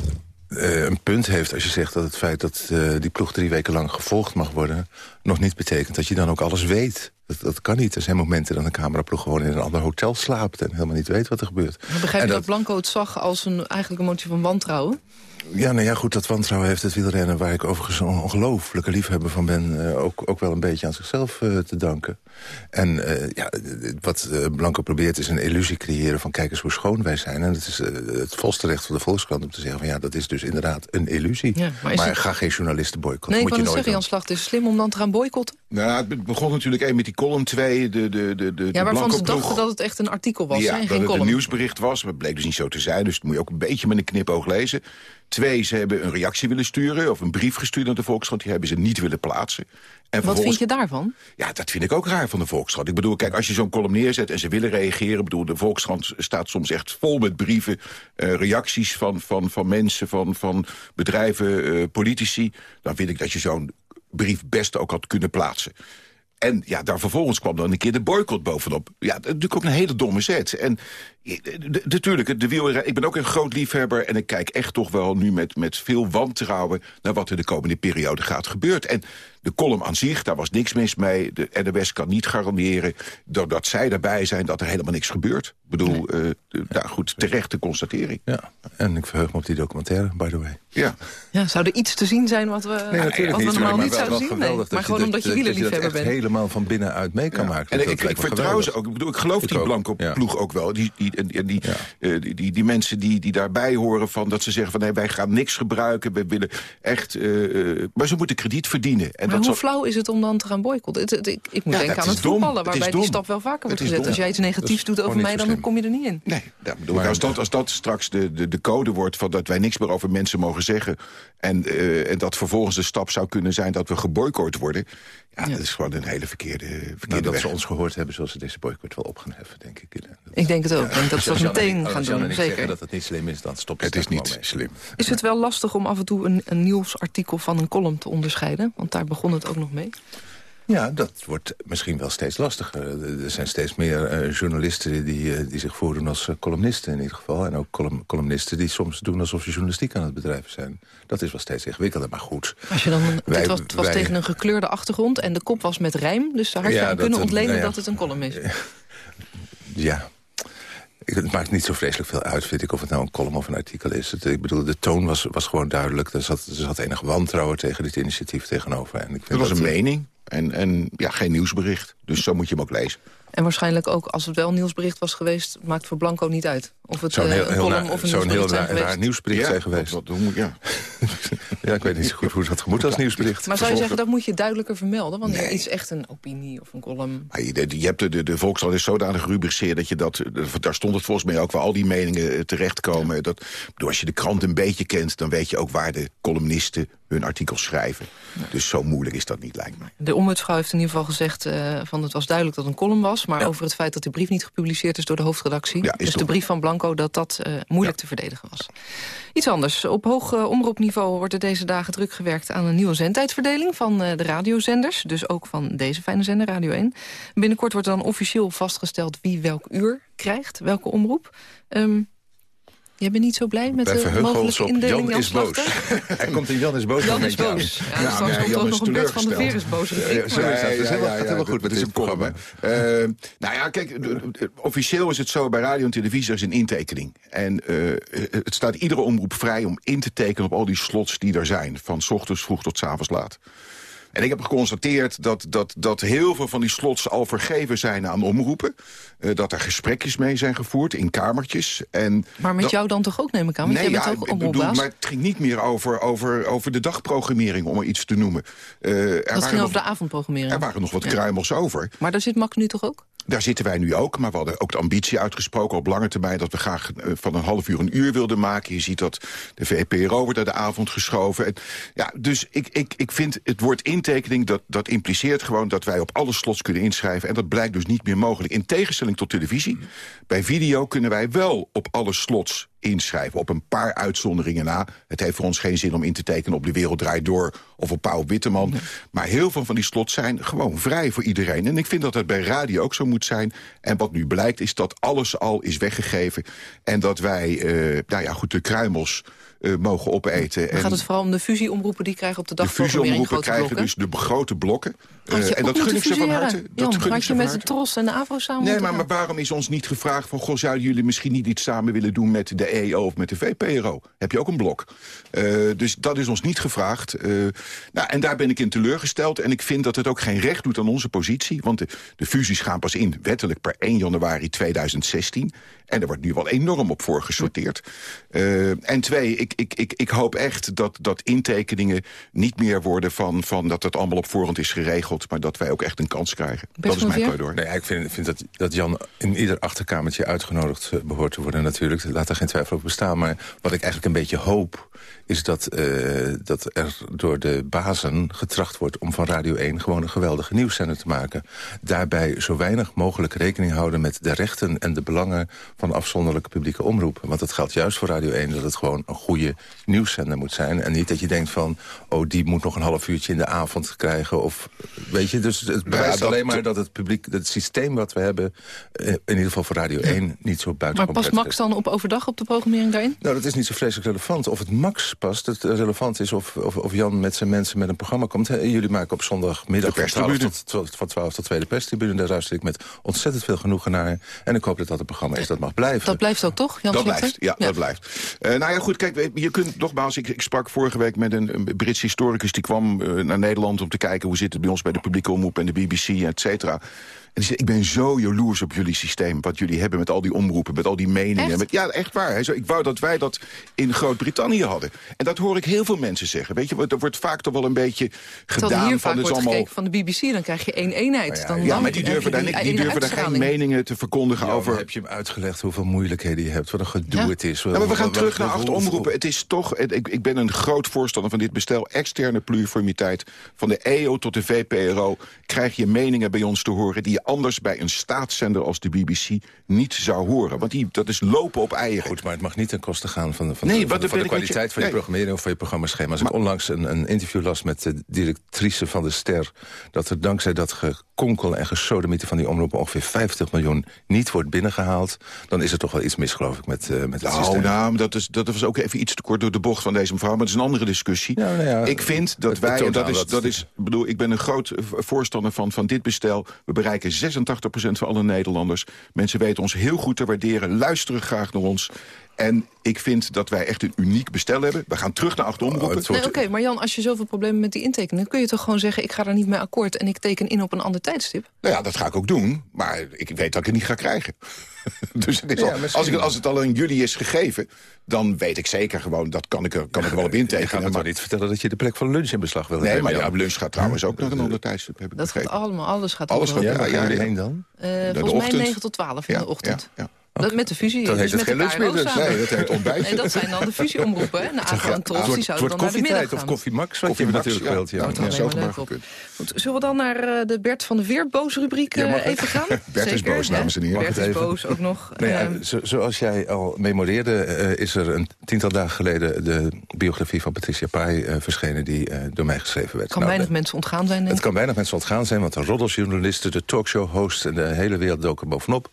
een punt heeft als je zegt dat het feit dat die ploeg drie weken lang gevolgd mag worden... nog niet betekent dat je dan ook alles weet. Dat, dat kan niet. Er zijn momenten dat een cameraploeg gewoon in een ander hotel slaapt... en helemaal niet weet wat er gebeurt. Maar begrijp je dat, Blanco het zag als een, eigenlijk een motie van wantrouwen? Ja, nou ja, goed, dat wantrouwen heeft het wielrennen... waar ik overigens een ongelooflijke liefhebber van ben... eh, ook, ook wel een beetje aan zichzelf eh, te danken. En eh, ja, wat Blanco probeert is een illusie creëren... van kijk eens hoe schoon wij zijn. En het is het volste recht van de Volkskrant om te zeggen... van ja, dat is dus inderdaad een illusie. Ja, maar maar is het- ga geen journalisten boycotten. Nee, ik het zeggen, Jan Slacht, het is slim om dan te gaan boycotten. Nou, het begon natuurlijk één met die column, twee de, de, de, de Ja, waarvan ze dachten dat het echt een artikel was, ja, hè, en dat geen het een nieuwsbericht was. Maar het bleek dus niet zo te zijn. Dus dat moet je ook een beetje met een knipoog lezen. Twee, ze hebben een reactie willen sturen. Of een brief gestuurd naar de Volkskrant. Die hebben ze niet willen plaatsen. En Wat vind je daarvan? Ja, dat vind ik ook raar van de Volkskrant. Ik bedoel, kijk, als je zo'n column neerzet en ze willen reageren... ik bedoel, de Volkskrant staat soms echt vol met brieven... eh, reacties van, van, van mensen, van, van bedrijven, eh, politici... dan vind ik dat je zo'n brief best ook had kunnen plaatsen. En ja, daar vervolgens kwam dan een keer de boycott bovenop. Ja, dat natuurlijk ook een hele domme zet. En eh, natuurlijk, de wielrenner, ik ben ook een groot liefhebber... en ik kijk echt toch wel nu met, met veel wantrouwen... naar wat er de komende periode gaat gebeuren. En De column aan zich, daar was niks mis mee. De NOS kan niet garanderen, doordat zij erbij zijn... dat er helemaal niks gebeurt. Ik bedoel, nee. uh, nou goed, terechte constatering. Ja, en ik verheug me op die documentaire, by the way. Ja. ja zou er iets te zien zijn wat we, nee, wat we niet, normaal maar niet zouden zien? Nee, maar gewoon omdat je wielerliefhebber bent. helemaal van binnenuit mee kan ja. maken. En ik, ik vertrouw ze ook. Ik bedoel, ik geloof ik die blanco ja. ploeg ook wel. Die, die, die, die, ja. uh, die, die, die, mensen die, die daarbij horen van dat ze zeggen van nee, wij gaan niks gebruiken. We willen echt. Uh, maar ze moeten krediet verdienen. En maar dat hoe flauw is het om dan te gaan boycotten? Het, het, ik, ik moet ja, denken aan het dom. voetballen, waarbij het die stap wel vaker wordt gezet. Dom. Als jij iets negatiefs doet over mij, dan kom je er niet in. Nee, dat bedoel ik. Als, dat, als dat straks de, de, de code wordt van dat wij niks meer over mensen mogen zeggen. En, uh, en dat vervolgens de stap zou kunnen zijn dat we geboycott worden. Ja, ja, dat is gewoon een hele verkeerde, verkeerde nou, dat weg. ze ons gehoord hebben, zoals ze deze boycott wel op gaan heffen, denk ik. Dat, ik denk het ook. Ja. Ik denk dat ze dat meteen gaan doen, en zeker. dat het niet slim is, dan stopt het. is niet mee. slim. Is het wel lastig om af en toe een, een nieuwsartikel van een column te onderscheiden? Want daar begon het ook nog mee. Ja, dat wordt misschien wel steeds lastiger. Er zijn steeds meer uh, journalisten die, uh, die zich voordoen als uh, columnisten in ieder geval. En ook column, columnisten die soms doen alsof ze journalistiek aan het bedrijven zijn. Dat is wel steeds ingewikkelder, maar goed. Als je dan, wij, dit was, het was wij, tegen een gekleurde achtergrond en de kop was met rijm. Dus daar had je ja, aan kunnen ontlenen nou ja, dat het een column is. Ja, het maakt niet zo vreselijk veel uit, vind ik, of het nou een column of een artikel is. Het, ik bedoel, de toon was, was gewoon duidelijk. Er zat, er zat enig wantrouwen tegen dit initiatief tegenover. En ik vind dat was dat, een mening en, en ja, geen nieuwsbericht. Dus zo moet je hem ook lezen. En waarschijnlijk ook, als het wel een nieuwsbericht was geweest... maakt voor Blanco niet uit. Of het zo'n uh, heel, een column heel of een zo'n heel nieuwsbericht raar, zijn raar nieuwsbericht ja, zijn geweest. Wat, wat, hoe, ja. ja, ik weet niet zo goed hoe dat moet als nieuwsbericht. Maar zou je zeggen, dat moet je duidelijker vermelden? Wanneer nee. iets echt een opinie of een column... Maar je, je hebt de, de, de Volkskrant is zodanig gerubriceerd dat je dat... Daar stond het volgens mij ook waar al die meningen terechtkomen. Dat, als je de krant een beetje kent, dan weet je ook waar de columnisten hun artikels schrijven. Ja. Dus zo moeilijk is dat niet, lijkt mij. De ombudsvrouw heeft in ieder geval gezegd... Uh, van het was duidelijk dat het een column was... maar ja. over het feit dat de brief niet gepubliceerd is door de hoofdredactie. Ja, dus de brief van Blanco dat dat uh, moeilijk te verdedigen was. Iets anders. Op hoog uh, omroepniveau wordt er deze dagen druk gewerkt... aan een nieuwe zendtijdverdeling van de radiozenders. Dus ook van deze fijne zender, Radio 1. Binnenkort wordt dan officieel vastgesteld wie welk uur krijgt. Welke omroep. Um, Jij bent niet zo blij met de mogelijke op. indeling Jan is boos. Hij komt in Jan is boos. Jan is boos. Ja, ja, straks komt ook nog een Bert van de Veer is boos. Ja, zo is dat. Dat is helemaal, gaat helemaal goed met dit programma. Uh, nou ja, kijk, officieel is het zo, bij radio en televisie er is een intekening. En het staat iedere omroep vrij om in te tekenen op al die slots die er zijn. Van ochtends vroeg tot s avonds laat. En ik heb geconstateerd dat, dat, dat heel veel van die slots al vergeven zijn aan omroepen. Uh, dat er gesprekjes mee zijn gevoerd in kamertjes. En maar met dat, jou dan toch ook, neem ik aan? Want nee, jij bent ja, ook ik bedoel, maar het ging niet meer over, over, over de dagprogrammering, om er iets te noemen. Uh, er dat ging nog, over de avondprogrammering. Er waren nog wat ja. kruimels over. Maar daar zit Max nu toch ook? Daar zitten wij nu ook, maar we hadden ook de ambitie uitgesproken op lange termijn dat we graag uh, van een half uur een uur wilden maken. Je ziet dat de VPRO wordt naar de avond geschoven. En, ja, dus ik, ik, ik vind het woord intekening, dat, dat impliceert gewoon dat wij op alle slots kunnen inschrijven. En dat blijkt dus niet meer mogelijk. In tegenstelling tot televisie. Bij video kunnen wij wel op alle slots inschrijven. Op een paar uitzonderingen na. Het heeft voor ons geen zin om in te tekenen op De Wereld Draait Door... of op Pauw Witteman. Nee. Maar heel veel van die slots zijn gewoon vrij voor iedereen. En ik vind dat dat bij radio ook zo moet zijn. En wat nu blijkt is dat alles al is weggegeven. En dat wij, uh, nou ja, goed, de kruimels... Uh, mogen opeten. Dan gaat het vooral om de fusieomroepen die krijgen op de dag De fusieomroepen krijgen dus de grote blokken. Uh, en dat gun ik ze van harte. Dat gun had je met de Tros en de AVRO samen Nee, maar, maar waarom is ons niet gevraagd van... goh, zouden jullie misschien niet iets samen willen doen met de EO of met de VPRO? Heb je ook een blok. Uh, dus dat is ons niet gevraagd. Nou, en daar ben ik in teleurgesteld. En ik vind dat het ook geen recht doet aan onze positie. Want de, de fusies gaan pas in, wettelijk per 1 januari 2016. En er wordt nu wel enorm op voor gesorteerd. Uh, en twee, ik, ik, ik, ik hoop echt dat, dat intekeningen niet meer worden van, van dat het allemaal op voorhand is geregeld, maar dat wij ook echt een kans krijgen. Best dat is mijn pleidooi. Nee, ik vind, vind dat, dat Jan in ieder achterkamertje uitgenodigd uh, behoort te worden natuurlijk. Laat er geen twijfel over bestaan. Maar wat ik eigenlijk een beetje hoop, is dat, uh, dat er door de bazen getracht wordt om van Radio 1 gewoon een geweldige nieuwszender te maken. Daarbij zo weinig mogelijk rekening houden met de rechten en de belangen van afzonderlijke publieke omroep. Want dat geldt juist voor Radio 1 dat het gewoon een goede nieuwszender moet zijn. En niet dat je denkt van, oh, die moet nog een half uurtje in de avond krijgen. Of, weet je, dus het bewijst alleen maar dat het publiek, het systeem wat we hebben... eh, in ieder geval voor Radio 1 niet zo Maar buitengewoon past prettig Max dan op overdag op de programmering daarin? nou, dat is niet zo vreselijk relevant. Of het max past, het eh, relevant is of, of, of Jan met zijn mensen met een programma komt. Jullie maken op zondagmiddag van 12 perstribune. tot, van 12 tot 2 de perstribune. Daar luister ik met ontzettend veel genoegen naar. En ik hoop dat dat het programma is dat mag blijven. Dat blijft ook toch, Jan Dat blijft, ja, dat blijft. Eh, nou ja, goed, kijk, je kunt nogmaals... Ik, ik sprak vorige week met een, een Brits historicus... die kwam eh, naar Nederland om te kijken hoe zit het bij ons... bij de publieke omroep en de BBC, et cetera. En die zei, ik ben zo jaloers op jullie systeem... wat jullie hebben met al die omroepen, met al die meningen. Echt? Met, ja, echt waar. Hij zei, ik wou dat wij dat in Groot-Brittannië hadden. En dat hoor ik heel veel mensen zeggen. Weet je, er wordt vaak toch wel een beetje Terwijl gedaan... hier van, vaak is wordt allemaal... gekeken van de BBC, dan krijg je één eenheid. dan, Ja, dan maar die durven, daar, die durven daar geen meningen te verkondigen Ja, over... Heb je hem uitgelegd hoeveel moeilijkheden je hebt? Wat een gedoe Ja. het is. Ja, maar we gaan Wat- terug wat- naar acht omroepen. Het is toch, het- ik, ik ben een groot voorstander van dit bestel. Externe pluriformiteit. Van de EO tot de VPRO krijg je meningen bij ons te horen... die je anders bij een staatszender als de BBC niet zou horen. Want die, dat is lopen op eieren. Goed, maar het mag niet ten koste gaan van de, van Nee, de, van de, van de je- kwaliteit van je nee. programmering of van je programmaschema. Als ik onlangs een, een interview las met de directrice van de Ster... dat er dankzij dat gekonkel en gesodemieten van die omroepen... ongeveer 50 miljoen niet wordt binnengehaald... dan is er toch wel iets mis, geloof ik, met, eh, met het Nou, systeem. nou, dat, is, dat was ook even iets te kort door de bocht van deze mevrouw. Maar dat is een andere discussie. Ja, nou ja, ik vind dat wij, en dat is, dat- is, ik bedoel, ik ben een groot voorstander van, van dit bestel. We bereiken 86% van alle Nederlanders. Mensen weten ons heel goed te waarderen, luisteren graag naar ons. En ik vind dat wij echt een uniek bestel hebben. We gaan terug naar acht omroepen. Nee, Oké, maar Jan, als je zoveel problemen met die intekening... kun je toch gewoon zeggen, ik ga daar niet mee akkoord... en ik teken in op een ander tijdstip? Nou ja, dat ga ik ook doen. Maar ik weet dat ik het niet ga krijgen. dus het is Ja, al- misschien. als, ik, als het al in juli is gegeven... dan weet ik zeker gewoon, dat kan ik er, kan ik er wel op Je gaat intekenen. me maar, toch niet vertellen dat je de plek van lunch in beslag wil nee, nemen, maar ja, lunch gaat trouwens ook naar een ander tijdstip, heb ik Dat gaat allemaal, alles gaat Alles over- gaat- Ja, waar Ja, heen dan? Eh, de volgens mij ochtend. 9 tot 12 in Ja, de ochtend. ja, ja. Dat met de fusie. Dan dus heet het met geen de dus. Nee, dat heet ontbijt. Nee, dat zijn dan de fusieomroepen. Hè? Nagel en Tros, die zouden wordt dan naar de middag koffietijd gaan. of koffie Max, wat je natuurlijk wilt. Ja. Leuk op. Goed, zullen we dan naar eh, de Bert van de Veer boosrubriek Ja, eh, even gaan? Bert is boos, dames en heren. Bert is boos ook nog. Nou zo- zoals jij al memoreerde, eh, is er een tiental dagen geleden... de biografie van Patricia Pai eh, verschenen die eh, door mij geschreven werd. kan Nou, weinig de- mensen ontgaan zijn, Het kan weinig mensen ontgaan zijn, want de roddeljournalisten... de talkshow-host en de hele wereld doken bovenop.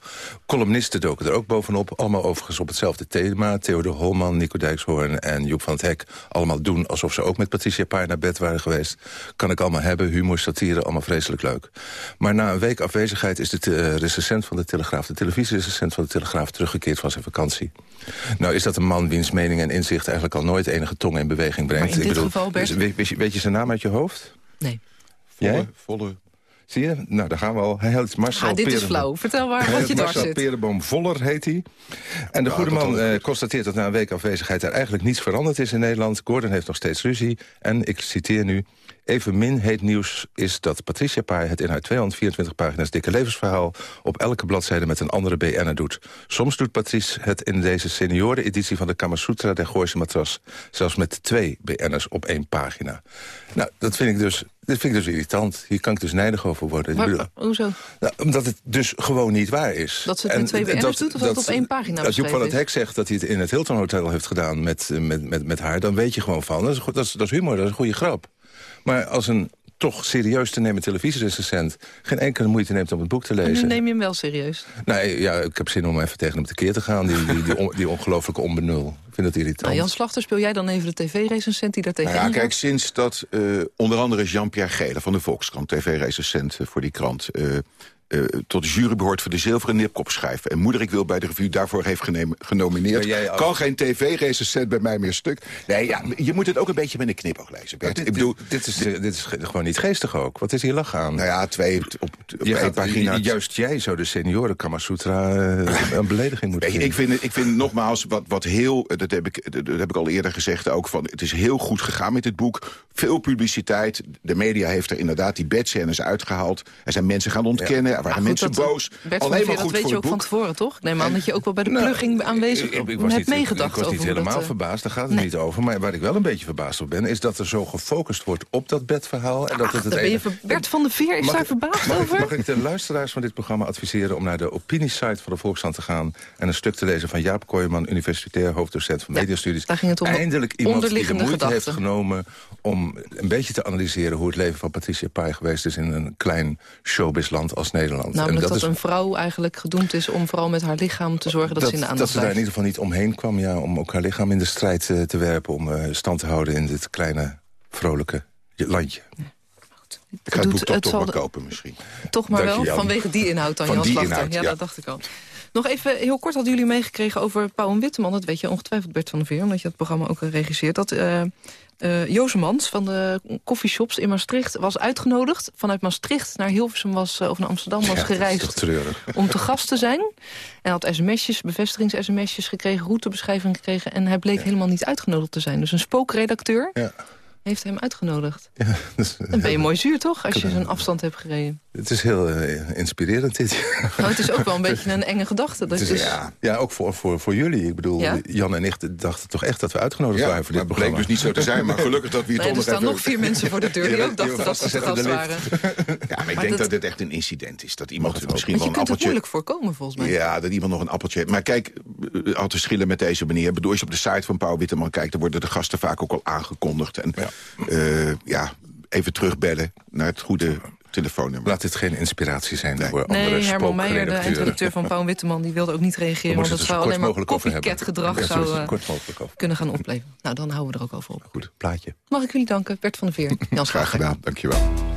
Columnisten doken er ook bovenop. Allemaal overigens op hetzelfde thema. Theodor Holman, Nico Dijkshoorn en Joep van het Hek... allemaal doen alsof ze ook met Patricia Pai naar bed waren geweest. Kan ik allemaal hebben, humor, satire, allemaal vreselijk leuk. Maar na een week afwezigheid is de te- recensent van de Telegraaf... de televisierecensent van de Telegraaf teruggekeerd van zijn vakantie. Nou is dat een man wiens mening en inzicht... eigenlijk al nooit enige tong in beweging brengt. Maar in dit geval, Bert? weet, weet je, weet je zijn naam uit je hoofd? Nee. Volle, Jij? volle... Zie je? Nou, daar gaan we al. Hij heet Marcel Ah, dit is Perenboom. flauw. Vertel waar Hij wat heet je dwars Marcel zit. Perenboom Voller heet hij. En de Ja, goede man eh, constateert dat na een week afwezigheid... er eigenlijk niets veranderd is in Nederland. Gordon heeft nog steeds ruzie. En, ik citeer nu... Evenmin heet nieuws is dat Patricia Pai het in haar 224 pagina's dikke levensverhaal... op elke bladzijde met een andere BN'er doet. Soms doet Patrice het in deze senioreneditie van de Kamasutra der Gooise Matras... zelfs met twee BN'ers op één pagina. Nou, dat vind ik dus, dat vind ik dus irritant. Hier kan ik dus nijdig over worden. Maar, bedoel- hoezo? nou, omdat het dus gewoon niet waar is. Dat ze het met twee BN'ers doet of dat het op één pagina Als Joep van het Hek zegt dat hij het in het Hilton Hotel heeft gedaan met, eh, met, met, met haar... dan weet je gewoon van, dat is, dat, is, dat is humor, dat is een goede grap. Maar als een toch serieus te nemen televisierecensent... geen enkele moeite neemt om het boek te En nu lezen... neem je hem wel serieus. Nee, ja, ik heb zin om even tegen hem tekeer te gaan, die, die, die, on- die ongelofelijke onbenul. Ik vind het irritant. Nou, Jan Slachter, speel jij dan even de tv-recensent die daar Nou tegenin ja, kijk, sinds dat eh, onder andere Jean-Pierre Gele van de Volkskrant... tv-recensent eh, voor die krant... eh, eh, tot de jury behoort voor de zilveren nipkop schrijven. En Moeder, ik wil bij de revue daarvoor heeft genomineerd. Kan geen tv-recensent bij mij meer stuk. Nee, ja, je moet het ook een beetje met een knipoog lezen, Bert. dit, ik bedoel, dit, dit is, dit is ge- gewoon niet geestig ook. Wat is hier lach aan? nou ja, twee op, op één pagina. juist jij zou de senioren Kamasutra eh, een belediging moeten vinden. ik vind, het, ik vind nogmaals, wat, wat heel, dat heb, ik, dat heb ik al eerder gezegd ook... Van, het is heel goed gegaan met dit boek. Veel publiciteit. De media heeft er inderdaad die bedscènes uitgehaald. Er zijn mensen gaan ontkennen. Waren goed, mensen dat- boos. Bert Veer, maar dat goed weet voor je ook van tevoren, toch? Ik neem aan dat je ook wel bij de Nou, plugging aanwezig Ik, ik was hebt niet, meegedacht ik was niet helemaal dat, eh, verbaasd, daar gaat het nee. niet over. Maar waar ik wel een beetje verbaasd op ben... is dat er zo gefocust wordt op dat bedverhaal. En dat het het ben enige- Bert van de Veer is Mag daar verbaasd mag over? Mag ik de luisteraars van dit programma adviseren... om naar de opiniesite van de Volkskrant te gaan... en een stuk te lezen van Jaap Kooijman... universitair hoofddocent van Mediastudies. daar ging het om de Eindelijk iemand die de moeite heeft genomen... om een beetje te analyseren hoe het leven van Patricia Pai geweest is... in een klein showbizland als Nederland. Namelijk en dat, is een vrouw eigenlijk gedoemd is om vooral met haar lichaam te zorgen dat, ze in de dat aandacht ze daar in ieder geval niet omheen kwam... Ja, om ook haar lichaam in de strijd eh, te werpen... om eh, stand te houden in dit kleine, vrolijke landje. Ik ga het doet- boek toch, het toch zal maar kopen misschien. Toch maar Dank wel, vanwege die inhoud dan, Van Jan inhoud, ja, ja. dat dacht ik al. Nog even, heel kort hadden jullie meegekregen over Pauw en Witteman. Dat weet je ongetwijfeld, Bert van der Veer, omdat je het programma ook eh, regisseert. Dat eh, Jozemans van de coffeeshops in Maastricht was uitgenodigd. Vanuit Maastricht naar Hilversum was, eh, of naar Amsterdam was Ja, gereisd om te gast te zijn. En had sms'jes, bevestigings-sms'jes gekregen, routebeschrijving gekregen... en hij bleek helemaal niet uitgenodigd te zijn. Dus een spookredacteur heeft hem uitgenodigd. Dan ben je mooi zuur, toch? Als je zo'n afstand hebt gereden. Het is heel eh, inspirerend, dit. Nou, het is ook wel een beetje een enge gedachte. Dat is, dus, ja, ja, ook voor, voor, voor jullie. Ik bedoel, Ja? Jan en ik dachten toch echt dat we uitgenodigd Ja, waren voor maar dit het bleek programma. dus niet zo te zijn, maar gelukkig dat we hier Nee, toch er nog staan nog vier mensen voor de deur die ook dachten dat ze te gast waren. Ja, maar ik Maar denk dat- dat dit echt een incident is. Dat iemand misschien wel je een kunt het appeltje... moeilijk voorkomen, volgens mij. Ja, dat iemand nog een appeltje heeft. Maar kijk, eh, al te schillen met deze meneer. Bedoel, als je op de site van Pauw Witteman kijkt... dan worden de gasten vaak ook al aangekondigd. En ja, ja even terugbellen naar het goede telefoonnummer. Laat dit geen inspiratie zijn voor Nee, andere Herman Meijer, de eindredacteur van Pauw en Witteman... die wilde ook niet reageren, want dat zou alleen maar gedrag zou eh, kort mogelijk over. kunnen gaan opleveren. Nou, dan houden we er ook over op. Goed, plaatje. Mag ik jullie danken, Bert van der Veer, Jan Graag gedaan, dankjewel.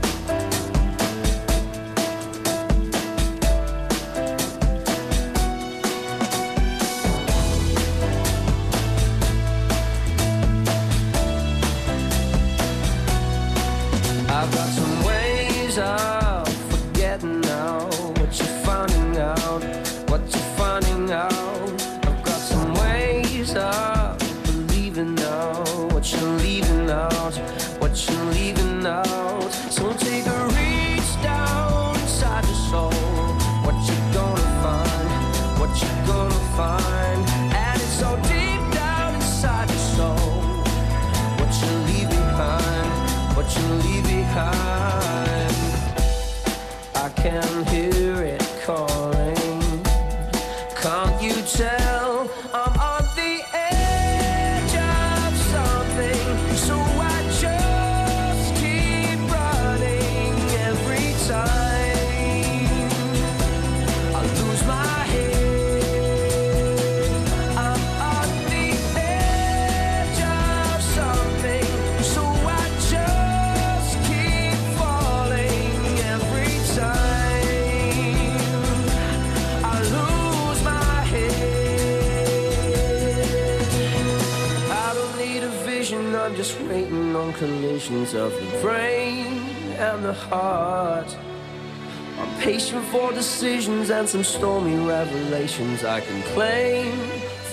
I'm patient for decisions and some stormy revelations I can claim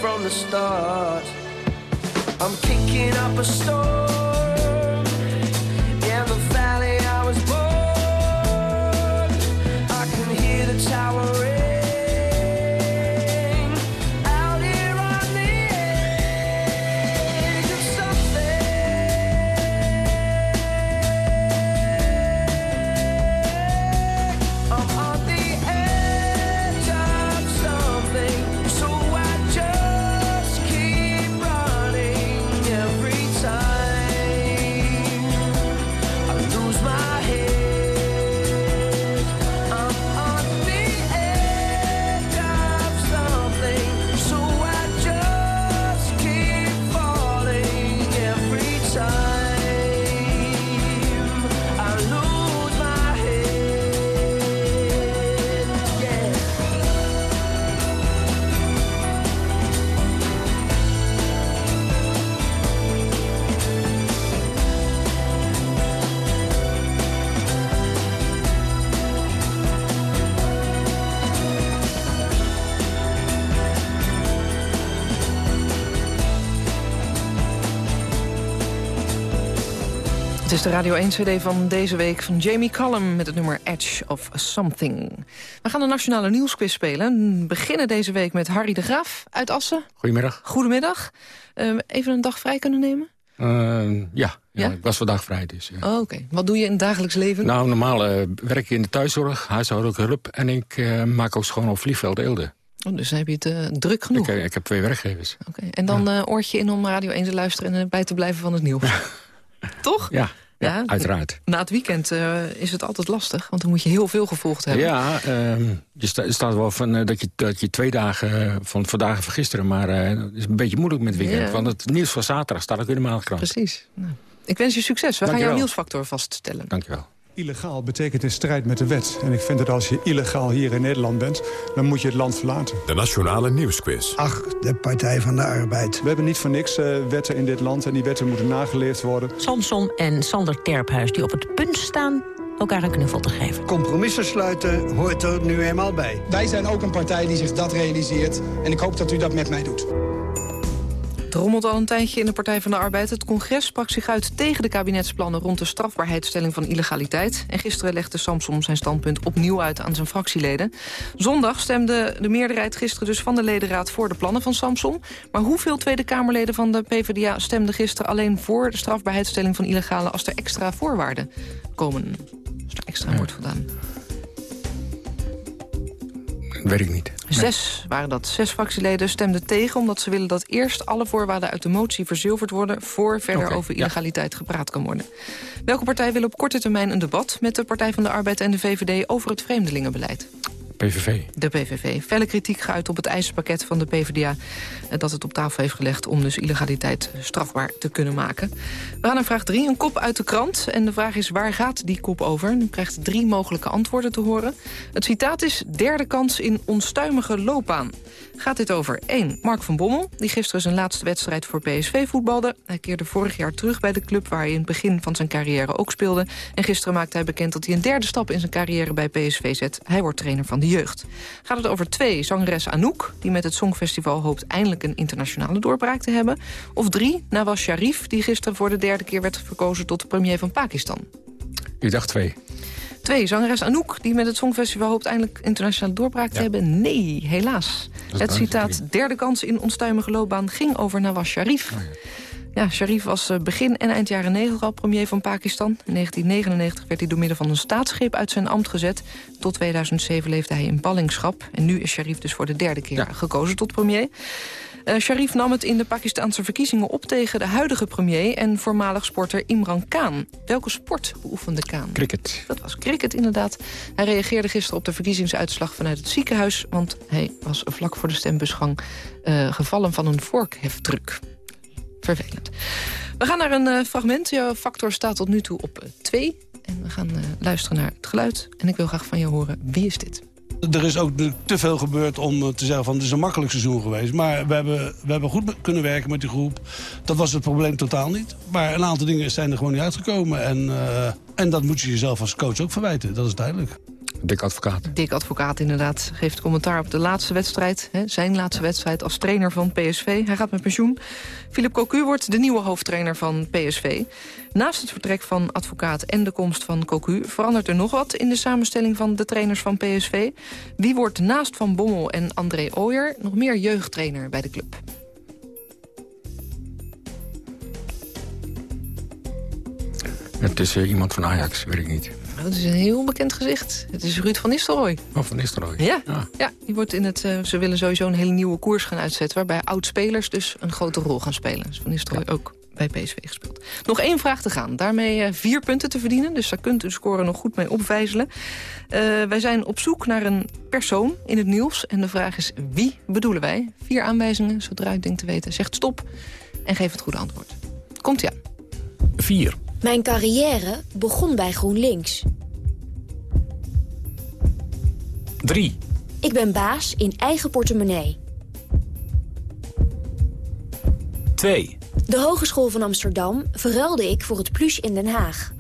from the start. I'm kicking up a storm is de Radio 1-cd van deze week van Jamie Cullum... met het nummer Edge of Something. We gaan de Nationale Nieuwsquiz spelen. We beginnen deze week met Harry de Graaf uit Assen. Goedemiddag. Goedemiddag. Uh, even een dag vrij kunnen nemen? Uh, ja, ja, ik was vandaag vrij dus. Ja. Oh, Oké, wat doe je in het dagelijks leven? Nou, normaal uh, werk ik in de thuiszorg, huishoudelijke hulp... en ik uh, maak ook schoon op vliegveld Eelde. Oh, dus heb je het uh, druk genoeg? Ik, ik, heb twee werkgevers. Oké, En dan ja. oortje in om Radio 1 te luisteren... en bij te blijven van het nieuws. Toch? Ja. Ja, ja, uiteraard. Na het weekend uh, is het altijd lastig, want dan moet je heel veel gevolgd hebben. Ja, uh, je sta, staat wel van uh, dat, je, dat je twee dagen van vandaag van gisteren... maar het is een beetje moeilijk met het weekend. Ja. Want het nieuws van zaterdag staat ook in de maandkrant. Precies. Nou, ik wens je succes. We Dank gaan jouw nieuwsfactor vaststellen. Dank je wel. Illegaal betekent in strijd met de wet. En ik vind dat als je illegaal hier in Nederland bent... dan moet je het land verlaten. De Nationale Nieuwsquiz. Ach, de Partij van de Arbeid. We hebben niet voor niks uh, wetten in dit land... en die wetten moeten nageleefd worden. Samson en Sander Terphuis die op het punt staan elkaar een knuffel te geven. Compromissen sluiten hoort er nu eenmaal bij. Wij zijn ook een partij die zich dat realiseert. En ik hoop dat u dat met mij doet. Het rommelt al een tijdje in de Partij van de Arbeid. Het congres sprak zich uit tegen de kabinetsplannen... rond de strafbaarheidsstelling van illegaliteit. En gisteren legde Samsom zijn standpunt opnieuw uit aan zijn fractieleden. Zondag stemde de meerderheid gisteren dus van de ledenraad... voor de plannen van Samsom. Maar hoeveel Tweede Kamerleden van de PvdA stemden gisteren... alleen voor de strafbaarheidsstelling van illegale... als er extra voorwaarden komen? Als er extra wordt gedaan. Weet ik niet. Nee. Zes waren dat. Zes fractieleden stemden tegen... omdat ze willen dat eerst alle voorwaarden uit de motie verzilverd worden... voor verder okay, over illegaliteit ja. gepraat kan worden. Welke partij wil op korte termijn een debat... met de Partij van de Arbeid en de VVD over het vreemdelingenbeleid? PVV. De PVV. Felle kritiek geuit op het eisenpakket van de PvdA... dat het op tafel heeft gelegd om dus illegaliteit strafbaar te kunnen maken. We gaan naar vraag 3, een kop uit de krant. En de vraag is, waar gaat die kop over? U krijgt drie mogelijke antwoorden te horen. Het citaat is, derde kans in onstuimige loopbaan. Gaat dit over 1. Mark van Bommel, die gisteren zijn laatste wedstrijd voor PSV voetbalde. Hij keerde vorig jaar terug bij de club waar hij in het begin van zijn carrière ook speelde. En gisteren maakte hij bekend dat hij een derde stap in zijn carrière bij PSV zet. Hij wordt trainer van de jeugd. Gaat het over 2. Zangeres Anouk, die met het Songfestival hoopt eindelijk een internationale doorbraak te hebben. Of 3. Nawaz Sharif, die gisteren voor de derde keer werd verkozen tot premier van Pakistan. Ik dacht 2. Twee, zangeres Anouk, die met het Songfestival hoopt eindelijk internationale doorbraak te ja. hebben. Nee, helaas. Het citaat derde kans in onstuimige loopbaan ging over Nawaz Sharif. Oh, ja. ja, Sharif was begin en eind jaren 90 al premier van Pakistan. In 1999 werd hij door middel van een staatsgreep uit zijn ambt gezet. Tot 2007 leefde hij in ballingschap. En nu is Sharif dus voor de derde keer ja. gekozen tot premier. Uh, Sharif nam het in de Pakistanse verkiezingen op tegen de huidige premier... en voormalig sporter Imran Khan. Welke sport beoefende Khan? Cricket. Dat was cricket inderdaad. Hij reageerde gisteren op de verkiezingsuitslag vanuit het ziekenhuis... want hij was vlak voor de stembusgang uh, gevallen van een vorkheftruc. Vervelend. We gaan naar een uh, fragment. Jouw factor staat tot nu toe op 2. En we gaan luisteren naar het geluid. En ik wil graag van jou horen, wie is dit? Er is ook te veel gebeurd om te zeggen van het is een makkelijk seizoen geweest. Maar we hebben, we hebben goed kunnen werken met die groep. Dat was het probleem totaal niet. Maar een aantal dingen zijn er gewoon niet uitgekomen. En, uh, en dat moet je jezelf als coach ook verwijten, dat is duidelijk. Dik advocaat. Dik advocaat inderdaad. Geeft commentaar op de laatste wedstrijd. Hè, zijn laatste wedstrijd als trainer van PSV. Hij gaat met pensioen. Philip Cocu wordt de nieuwe hoofdtrainer van PSV. Naast het vertrek van advocaat en de komst van Cocu... verandert er nog wat in de samenstelling van de trainers van PSV. Wie wordt naast Van Bommel en André Ooyer... nog meer jeugdtrainer bij de club? Het is uh, iemand van Ajax, weet ik niet. Nou, het is een heel bekend gezicht. Het is Ruud van Nistelrooy. Oh, van Nistelrooy. Ja, ja. ja die wordt in het, uh, ze willen sowieso een hele nieuwe koers gaan uitzetten... waarbij oud-spelers dus een grote rol gaan spelen. Dus van Nistelrooy ja. ook bij PSV gespeeld. Nog één vraag te gaan. Daarmee uh, vier punten te verdienen. Dus daar kunt u de score nog goed mee opwijzelen. Uh, wij zijn op zoek naar een persoon in het nieuws. En de vraag is, wie bedoelen wij? Vier aanwijzingen, zodra u denkt te weten. Zegt stop en geef het goede antwoord. Komt-ie aan. Vier. Mijn carrière begon bij GroenLinks. 3. Ik ben baas in eigen portemonnee. 2. De Hogeschool van Amsterdam verruilde ik voor het Plus in Den Haag.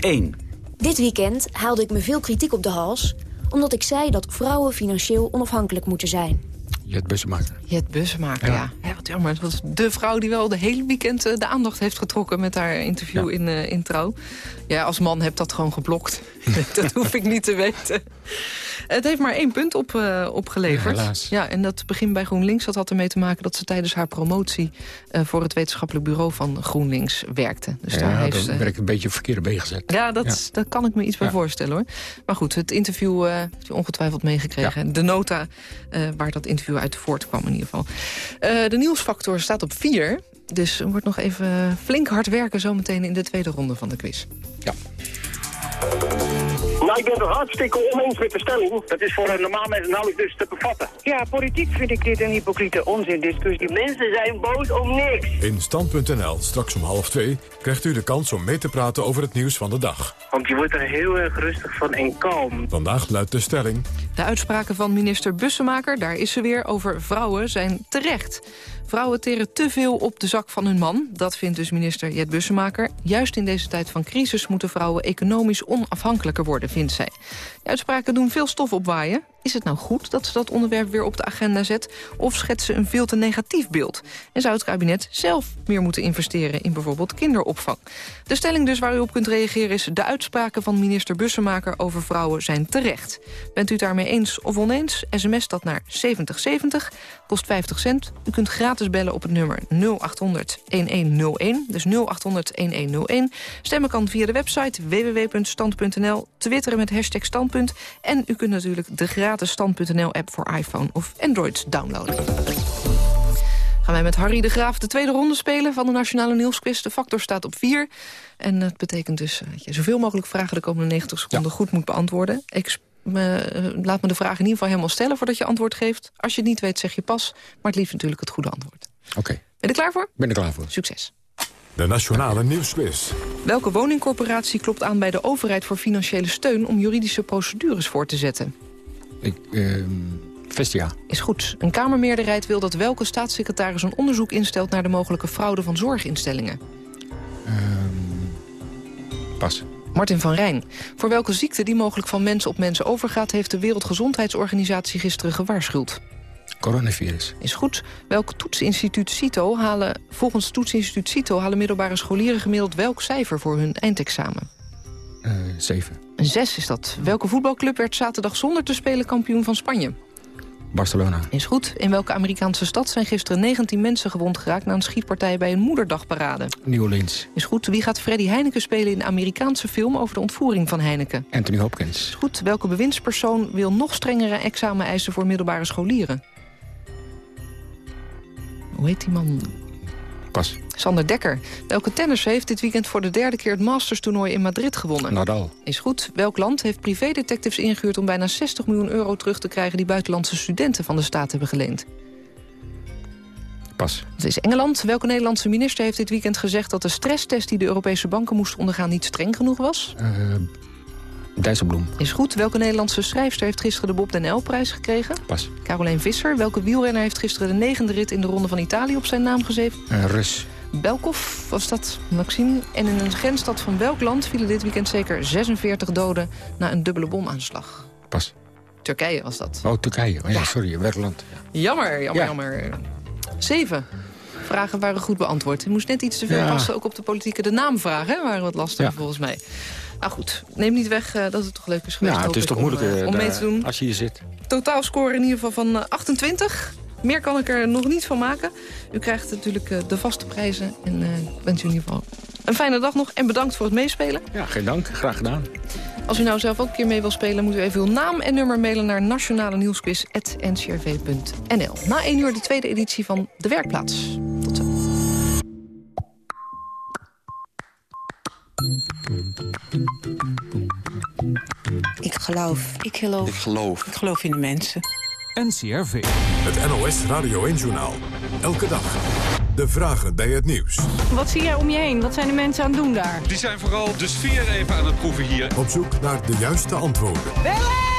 1. Dit weekend haalde ik me veel kritiek op de hals... omdat ik zei dat vrouwen financieel onafhankelijk moeten zijn. Jet Bussemaker. Jet Bussemaker, ja. ja. wat jammer. Dat was de vrouw die wel de hele weekend eh, de aandacht heeft getrokken... met haar interview in, eh, in Trouw. Ja, als man heb dat gewoon geblokt. dat hoef ik niet te weten. Het heeft maar één punt op, eh, opgeleverd. Ja, helaas. Ja, en dat begin bij GroenLinks dat had ermee te maken... dat ze tijdens haar promotie eh, voor het wetenschappelijk bureau van GroenLinks werkte. Dus daar ja, heeft dan ze... ben ik een beetje op verkeerde been gezet. Ja, dat, Ja. daar kan ik me iets bij Ja. voorstellen hoor. Maar goed, het interview eh heeft u ongetwijfeld meegekregen. De nota eh, waar dat interview uit voortkwam in ieder geval. Eh, de nieuwsfactor staat op 4. Dus er wordt nog even flink hard werken zometeen in de tweede ronde van de quiz. Nou, ik ben het hartstikke oneens met de stelling. Dat is voor een normaal mens nauwelijks dus te bevatten. Ja, politiek vind ik dit een hypocriete onzindiscussie. Mensen zijn boos om niks. In Stand.nl, straks om half twee, krijgt u de kans om mee te praten over het nieuws van de dag. Want je wordt er heel erg rustig van en kalm. Vandaag luidt de stelling... De uitspraken van minister Bussemaker, daar is ze weer, over vrouwen zijn terecht. Vrouwen teren te veel op de zak van hun man. Dat vindt dus minister Jet Bussemaker. Juist in deze tijd van crisis moeten vrouwen economisch onafhankelijker worden, vindt zij. Uitspraken doen veel stof opwaaien. Is het nou goed dat ze dat onderwerp weer op de agenda zet? Of schetst ze een veel te negatief beeld? En zou het kabinet zelf meer moeten investeren in bijvoorbeeld kinderopvang? De stelling dus waar u op kunt reageren is... de uitspraken van minister Bussemaker over vrouwen zijn terecht. Bent u het daarmee eens of oneens? SMS dat naar 7070, kost 50 cent. U kunt gratis bellen op het nummer 0800-1101, dus 0800-1101. Stemmen kan via de website www.stand.nl, twitteren met hashtag standpunt... en u kunt natuurlijk de gratis stand.nl-app voor iPhone of Android downloaden. Gaan wij met Harry de Graaf de tweede ronde spelen van de Nationale Nieuwsquiz. De factor staat op 4. En dat betekent dus eh, dat je zoveel mogelijk vragen de komende 90 seconden goed moet beantwoorden. Ik me, eh, laat me de vraag in ieder geval helemaal stellen voordat je antwoord geeft. Als je het niet weet, zeg je pas. Maar het liefst natuurlijk het goede antwoord. Oké, Ben je er klaar voor? ben er klaar voor. Succes. De Nationale Nieuwsquiz. Welke woningcorporatie klopt aan bij de overheid voor financiële steun... om juridische procedures voor te zetten? Ik, ehm, Vestia. Is goed. Een Kamermeerderheid wil dat welke staatssecretaris een onderzoek instelt... naar de mogelijke fraude van zorginstellingen. Ehm, pas. Martin van Rijn. Voor welke ziekte die mogelijk van mens op mensen overgaat... heeft de Wereldgezondheidsorganisatie gisteren gewaarschuwd. Coronavirus. Is goed. Welk toetsinstituut CITO halen... volgens toetsinstituut CITO halen middelbare scholieren gemiddeld welk cijfer voor hun eindexamen? Eh, zeven zes is dat. Welke voetbalclub werd zaterdag zonder te spelen kampioen van Spanje? Barcelona. Is goed. In welke Amerikaanse stad zijn gisteren 19 mensen gewond geraakt... na een schietpartij bij een moederdagparade? New Orleans. Is goed. Wie gaat Freddy Heineken spelen in de Amerikaanse film... over de ontvoering van Heineken? Anthony Hopkins. Is goed. Welke bewindspersoon wil nog strengere exameneisen voor middelbare scholieren? Hoe heet die man? Pas. Sander Dekker. Welke tennisser heeft dit weekend voor de derde keer het Masters-toernooi in Madrid gewonnen? Nadal. Is goed. Welk land heeft privédetectives ingehuurd om bijna 60 miljoen euro terug te krijgen... die buitenlandse studenten van de staat hebben geleend? Pas. Het is Engeland. Welke Nederlandse minister heeft dit weekend gezegd... dat de stresstest die de Europese banken moesten ondergaan niet streng genoeg was? Uh, Dijsselbloem. Is goed. Welke Nederlandse schrijfster heeft gisteren de Bob den L-prijs gekregen? Pas. Carolijn Visser. Welke wielrenner heeft gisteren de negende rit in de Ronde van Italië op zijn naam gezeven? Uh, Rus. Belkov was dat, Maxime. En in een grensstad van welk land vielen dit weekend zeker 46 doden... na een dubbele bomaanslag? Pas. Turkije was dat. Oh, Turkije. Oh, ja, sorry, Werkland. Ja. Jammer, jammer, Ja. jammer. Zeven. Vragen waren goed beantwoord. Je moest net iets te veel passen, ook op de politieke. De naamvragen hè, waren wat lastig volgens mij. Nou goed, neem niet weg eh, dat het toch leuk is geweest. Ja, het hoop is toch moeilijk eh, eh, om mee daar- te doen. als je hier zit. Totaalscore in ieder geval van eh, 28. Meer kan ik er nog niet van maken. U krijgt natuurlijk eh, de vaste prijzen. En eh, ik wens u in ieder geval een fijne dag nog. En bedankt voor het meespelen. Ja, geen dank. Graag gedaan. Als u nou zelf ook een keer mee wil spelen... moet u even uw naam en nummer mailen naar nationale nieuwsquiz.ncrv.nl. Na 1 uur de tweede editie van De Werkplaats. Ik geloof. Ik geloof. Ik geloof. Ik geloof in de mensen. NCRV. Het NOS Radio 1-journaal. Elke dag. De vragen bij het nieuws. Wat zie jij om je heen? Wat zijn de mensen aan het doen daar? Die zijn vooral de sfeer even aan het proeven hier. Op zoek naar de juiste antwoorden. Maxima!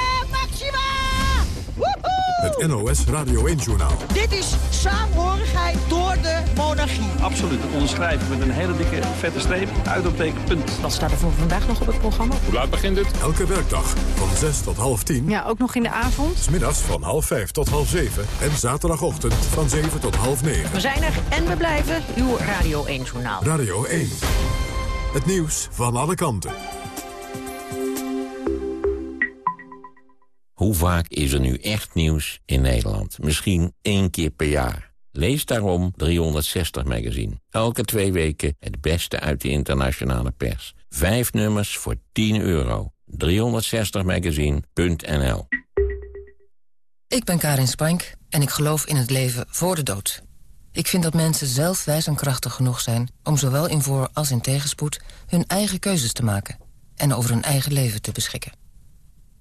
Het NOS Radio 1-journaal. Dit is saamhorigheid door de monarchie. Absoluut, onderschrijven met een hele dikke vette streep, uitroepteken, punt. Wat staat er voor vandaag nog op het programma? Hoe laat begint het? Elke werkdag van 6 tot half 10. Ja, ook nog in de avond. Smiddags van half 5 tot half 7. En zaterdagochtend van 7 tot half 9. We zijn er en we blijven. Uw Radio 1-journaal. Radio 1. Het nieuws van alle kanten. Hoe vaak is er nu echt nieuws in Nederland? Misschien één keer per jaar. Lees daarom 360 Magazine. Elke twee weken het beste uit de internationale pers. Vijf nummers voor 10 euro. 360magazine.nl Ik ben Karin Spank en ik geloof in het leven voor de dood. Ik vind dat mensen zelf wijs en krachtig genoeg zijn... om zowel in voor- als in tegenspoed hun eigen keuzes te maken... en over hun eigen leven te beschikken.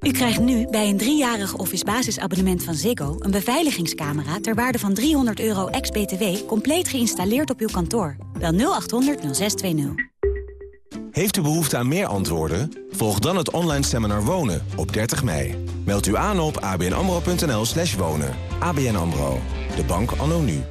U krijgt nu bij een driejarig Office basisabonnement van Ziggo... een beveiligingscamera ter waarde van 300 euro ex-BTW... compleet geïnstalleerd op uw kantoor. Bel 0800 0620. Heeft u behoefte aan meer antwoorden? Volg dan het online seminar Wonen op 30 mei. Meld u aan op abnamro.nl slash wonen. ABN AMRO, de bank anno nu.